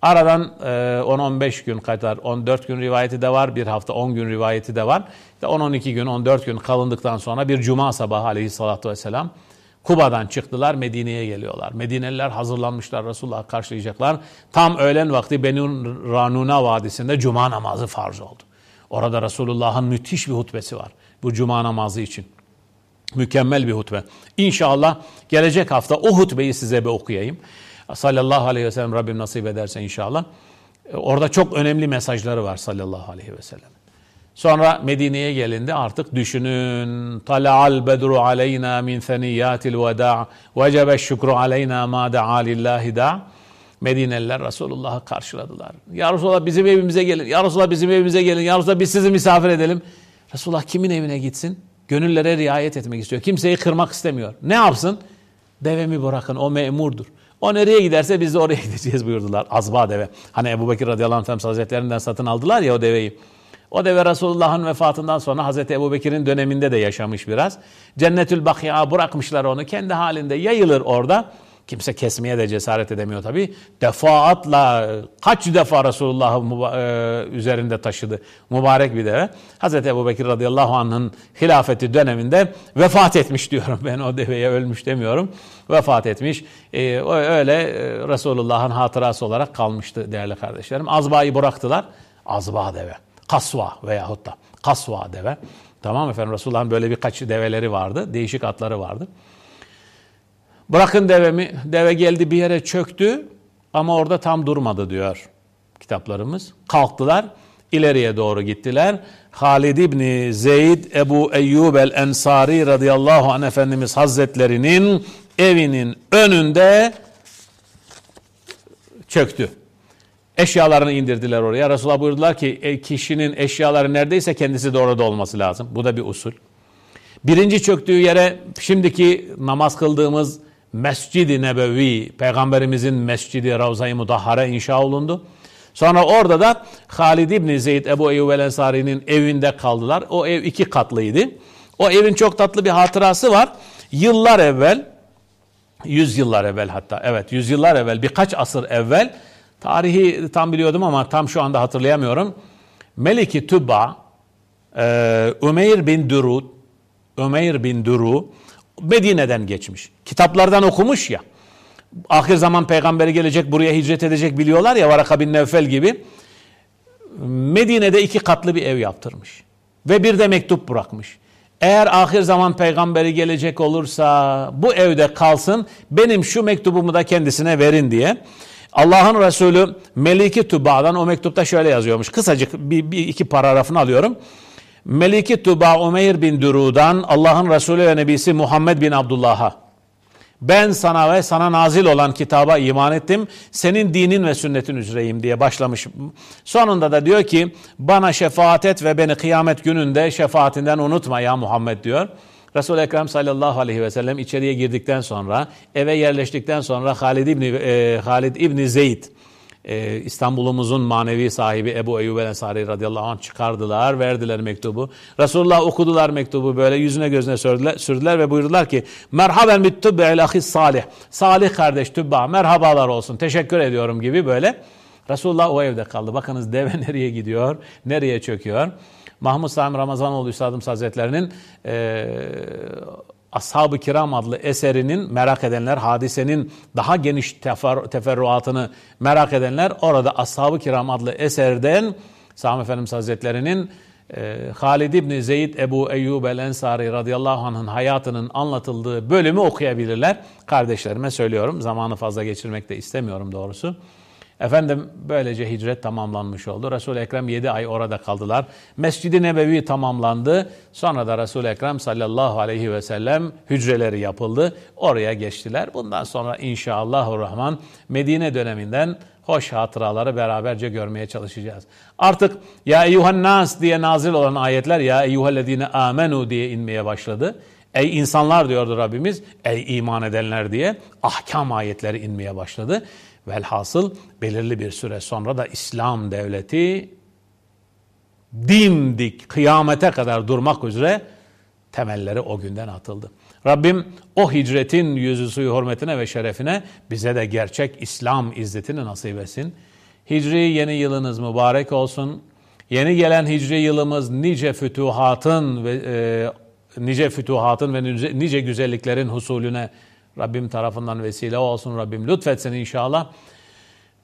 Aradan 10-15 e, gün kadar 14 gün rivayeti de var. Bir hafta 10 gün rivayeti de var. 10-12 gün 14 gün kalındıktan sonra bir cuma sabahı aleyhissalatü vesselam Kuba'dan çıktılar Medine'ye geliyorlar. Medineliler hazırlanmışlar Resulullah karşılayacaklar. Tam öğlen vakti Benun Ranuna Vadisi'nde cuma namazı farz oldu. Orada Resulullah'ın müthiş bir hutbesi var bu cuma namazı için. Mükemmel bir hutbe. İnşallah gelecek hafta o hutbeyi size bir okuyayım. Sallallahu aleyhi ve sellem Rabbim nasip ederse inşallah. E, orada çok önemli mesajları var sallallahu aleyhi ve sellem. Sonra Medine'ye gelindi artık düşünün. Tala'al bedru aleyna min seniyyatil veda. Vecebe şükru aleyna ma da'a lillahi da. Medineliler Resulullah'ı karşıladılar. Ya Resulallah bizim evimize gelin. Ya Resulallah bizim evimize gelin. Ya Resulallah biz sizi misafir edelim. Resulullah kimin evine gitsin? Gönüllere riayet etmek istiyor. Kimseyi kırmak istemiyor. Ne yapsın? Devemi bırakın o memurdur. O nereye giderse biz de oraya gideceğiz buyurdular. Azba deve. Hani Ebu Bekir radıyallahu anh hazretlerinden satın aldılar ya o deveyi. O deve Resulullah'ın vefatından sonra Hazreti Ebu Bekir'in döneminde de yaşamış biraz. Cennetül Bakya bırakmışlar onu. Kendi halinde yayılır orada. Kimse kesmeye de cesaret edemiyor tabi. Defaatla kaç defa Resulullah'ı e, üzerinde taşıdı. Mübarek bir deve. Hazreti Ebu Bekir radıyallahu anh'ın hilafeti döneminde vefat etmiş diyorum. Ben o deveye ölmüş demiyorum. Vefat etmiş. Ee, öyle e, Resulullah'ın hatırası olarak kalmıştı değerli kardeşlerim. Azba'yı bıraktılar. Azba deve. Kasva veyahut da kasva deve. Tamam efendim Resulullah'ın böyle birkaç develeri vardı. Değişik atları vardı. Bırakın devemi. Deve geldi bir yere çöktü ama orada tam durmadı diyor kitaplarımız. Kalktılar. ileriye doğru gittiler. Halid İbni Zeyd Ebu Eyyub el Ensari radıyallahu anh Efendimiz Hazretlerinin evinin önünde çöktü. Eşyalarını indirdiler oraya. Resulullah buyurdular ki kişinin eşyaları neredeyse kendisi de orada olması lazım. Bu da bir usul. Birinci çöktüğü yere şimdiki namaz kıldığımız Mescid-i Nebevi, Peygamberimizin Mescidi Ravza-i Mudahhare inşa olundu. Sonra orada da Halid İbni Zeyd Ebu Eyyub el Ensari'nin evinde kaldılar. O ev iki katlıydı. O evin çok tatlı bir hatırası var. Yıllar evvel, yüz yıllar evvel hatta, evet yüz yıllar evvel, birkaç asır evvel, tarihi tam biliyordum ama tam şu anda hatırlayamıyorum. Meliki Tübba, Ümeyr bin Durud, Ümeyr bin Duru, Medine'den geçmiş. Kitaplardan okumuş ya. Ahir zaman peygamberi gelecek buraya hicret edecek biliyorlar ya Varaka bin Nevfel gibi. Medine'de iki katlı bir ev yaptırmış. Ve bir de mektup bırakmış. Eğer ahir zaman peygamberi gelecek olursa bu evde kalsın benim şu mektubumu da kendisine verin diye. Allah'ın Resulü Meliki Tuba'dan o mektupta şöyle yazıyormuş. Kısacık bir, bir iki paragrafını alıyorum. Meliki Tuba Umeyr bin Duru'dan Allah'ın Resulü ve Nebisi Muhammed bin Abdullah'a ben sana ve sana nazil olan kitaba iman ettim. Senin dinin ve sünnetin üzereyim diye başlamış. Sonunda da diyor ki bana şefaat et ve beni kıyamet gününde şefaatinden unutma ya Muhammed diyor. Resul-i Ekrem sallallahu aleyhi ve sellem içeriye girdikten sonra eve yerleştikten sonra Halid İbni, e, Halid İbni Zeyd e, İstanbul'umuzun manevi sahibi Ebu Eyyub el Ensari radıyallahu anh çıkardılar, verdiler mektubu. Resulullah okudular mektubu böyle yüzüne gözüne sürdüler, sürdüler ve buyurdular ki Merhaben bit tübbe'il ahis salih. Salih kardeş tübba merhabalar olsun teşekkür ediyorum gibi böyle. Resulullah o evde kaldı. Bakınız deve nereye gidiyor, nereye çöküyor. Mahmud Sami Ramazanoğlu Üstadım Hazretlerinin e, Ashab-ı Kiram adlı eserinin merak edenler, hadisenin daha geniş tefer, teferruatını merak edenler orada Ashab-ı Kiram adlı eserden Sami Efendimiz Hazretleri'nin e, Halid İbni Zeyd Ebu Eyyub el Ensari radıyallahu anh'ın hayatının anlatıldığı bölümü okuyabilirler. Kardeşlerime söylüyorum. Zamanı fazla geçirmek de istemiyorum doğrusu. Efendim böylece hicret tamamlanmış oldu. Resul-i Ekrem 7 ay orada kaldılar. Mescid-i Nebevi tamamlandı. Sonra da Resul-i Ekrem sallallahu aleyhi ve sellem hücreleri yapıldı. Oraya geçtiler. Bundan sonra inşallahurrahman Medine döneminden hoş hatıraları beraberce görmeye çalışacağız. Artık ya eyyuhan nas diye nazil olan ayetler ya eyyuhellezine amenu diye inmeye başladı. Ey insanlar diyordu Rabbimiz, ey iman edenler diye ahkam ayetleri inmeye başladı. Velhasıl belirli bir süre sonra da İslam devleti dimdik kıyamete kadar durmak üzere temelleri o günden atıldı. Rabbim o hicretin yüzü suyu hürmetine ve şerefine bize de gerçek İslam izzetini nasip etsin. Hicri yeni yılınız mübarek olsun. Yeni gelen hicri yılımız nice fütuhatın ve e, nice fütuhatın ve nice, nice güzelliklerin husulüne Rabbim tarafından vesile olsun. Rabbim lütfetsin inşallah.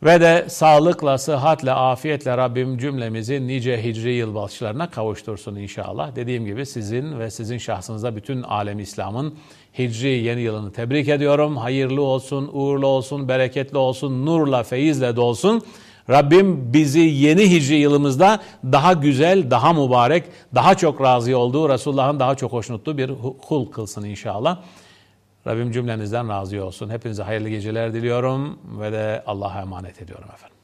Ve de sağlıkla, sıhhatle, afiyetle Rabbim cümlemizi nice hicri yılbaşlarına kavuştursun inşallah. Dediğim gibi sizin ve sizin şahsınızda bütün alem İslam'ın hicri yeni yılını tebrik ediyorum. Hayırlı olsun, uğurlu olsun, bereketli olsun, nurla, feyizle dolsun. Rabbim bizi yeni hicri yılımızda daha güzel, daha mübarek, daha çok razı olduğu, Resulullah'ın daha çok hoşnuttuğu bir kul kılsın inşallah. Rabbim cümlenizden razı olsun. Hepinize hayırlı geceler diliyorum ve de Allah'a emanet ediyorum efendim.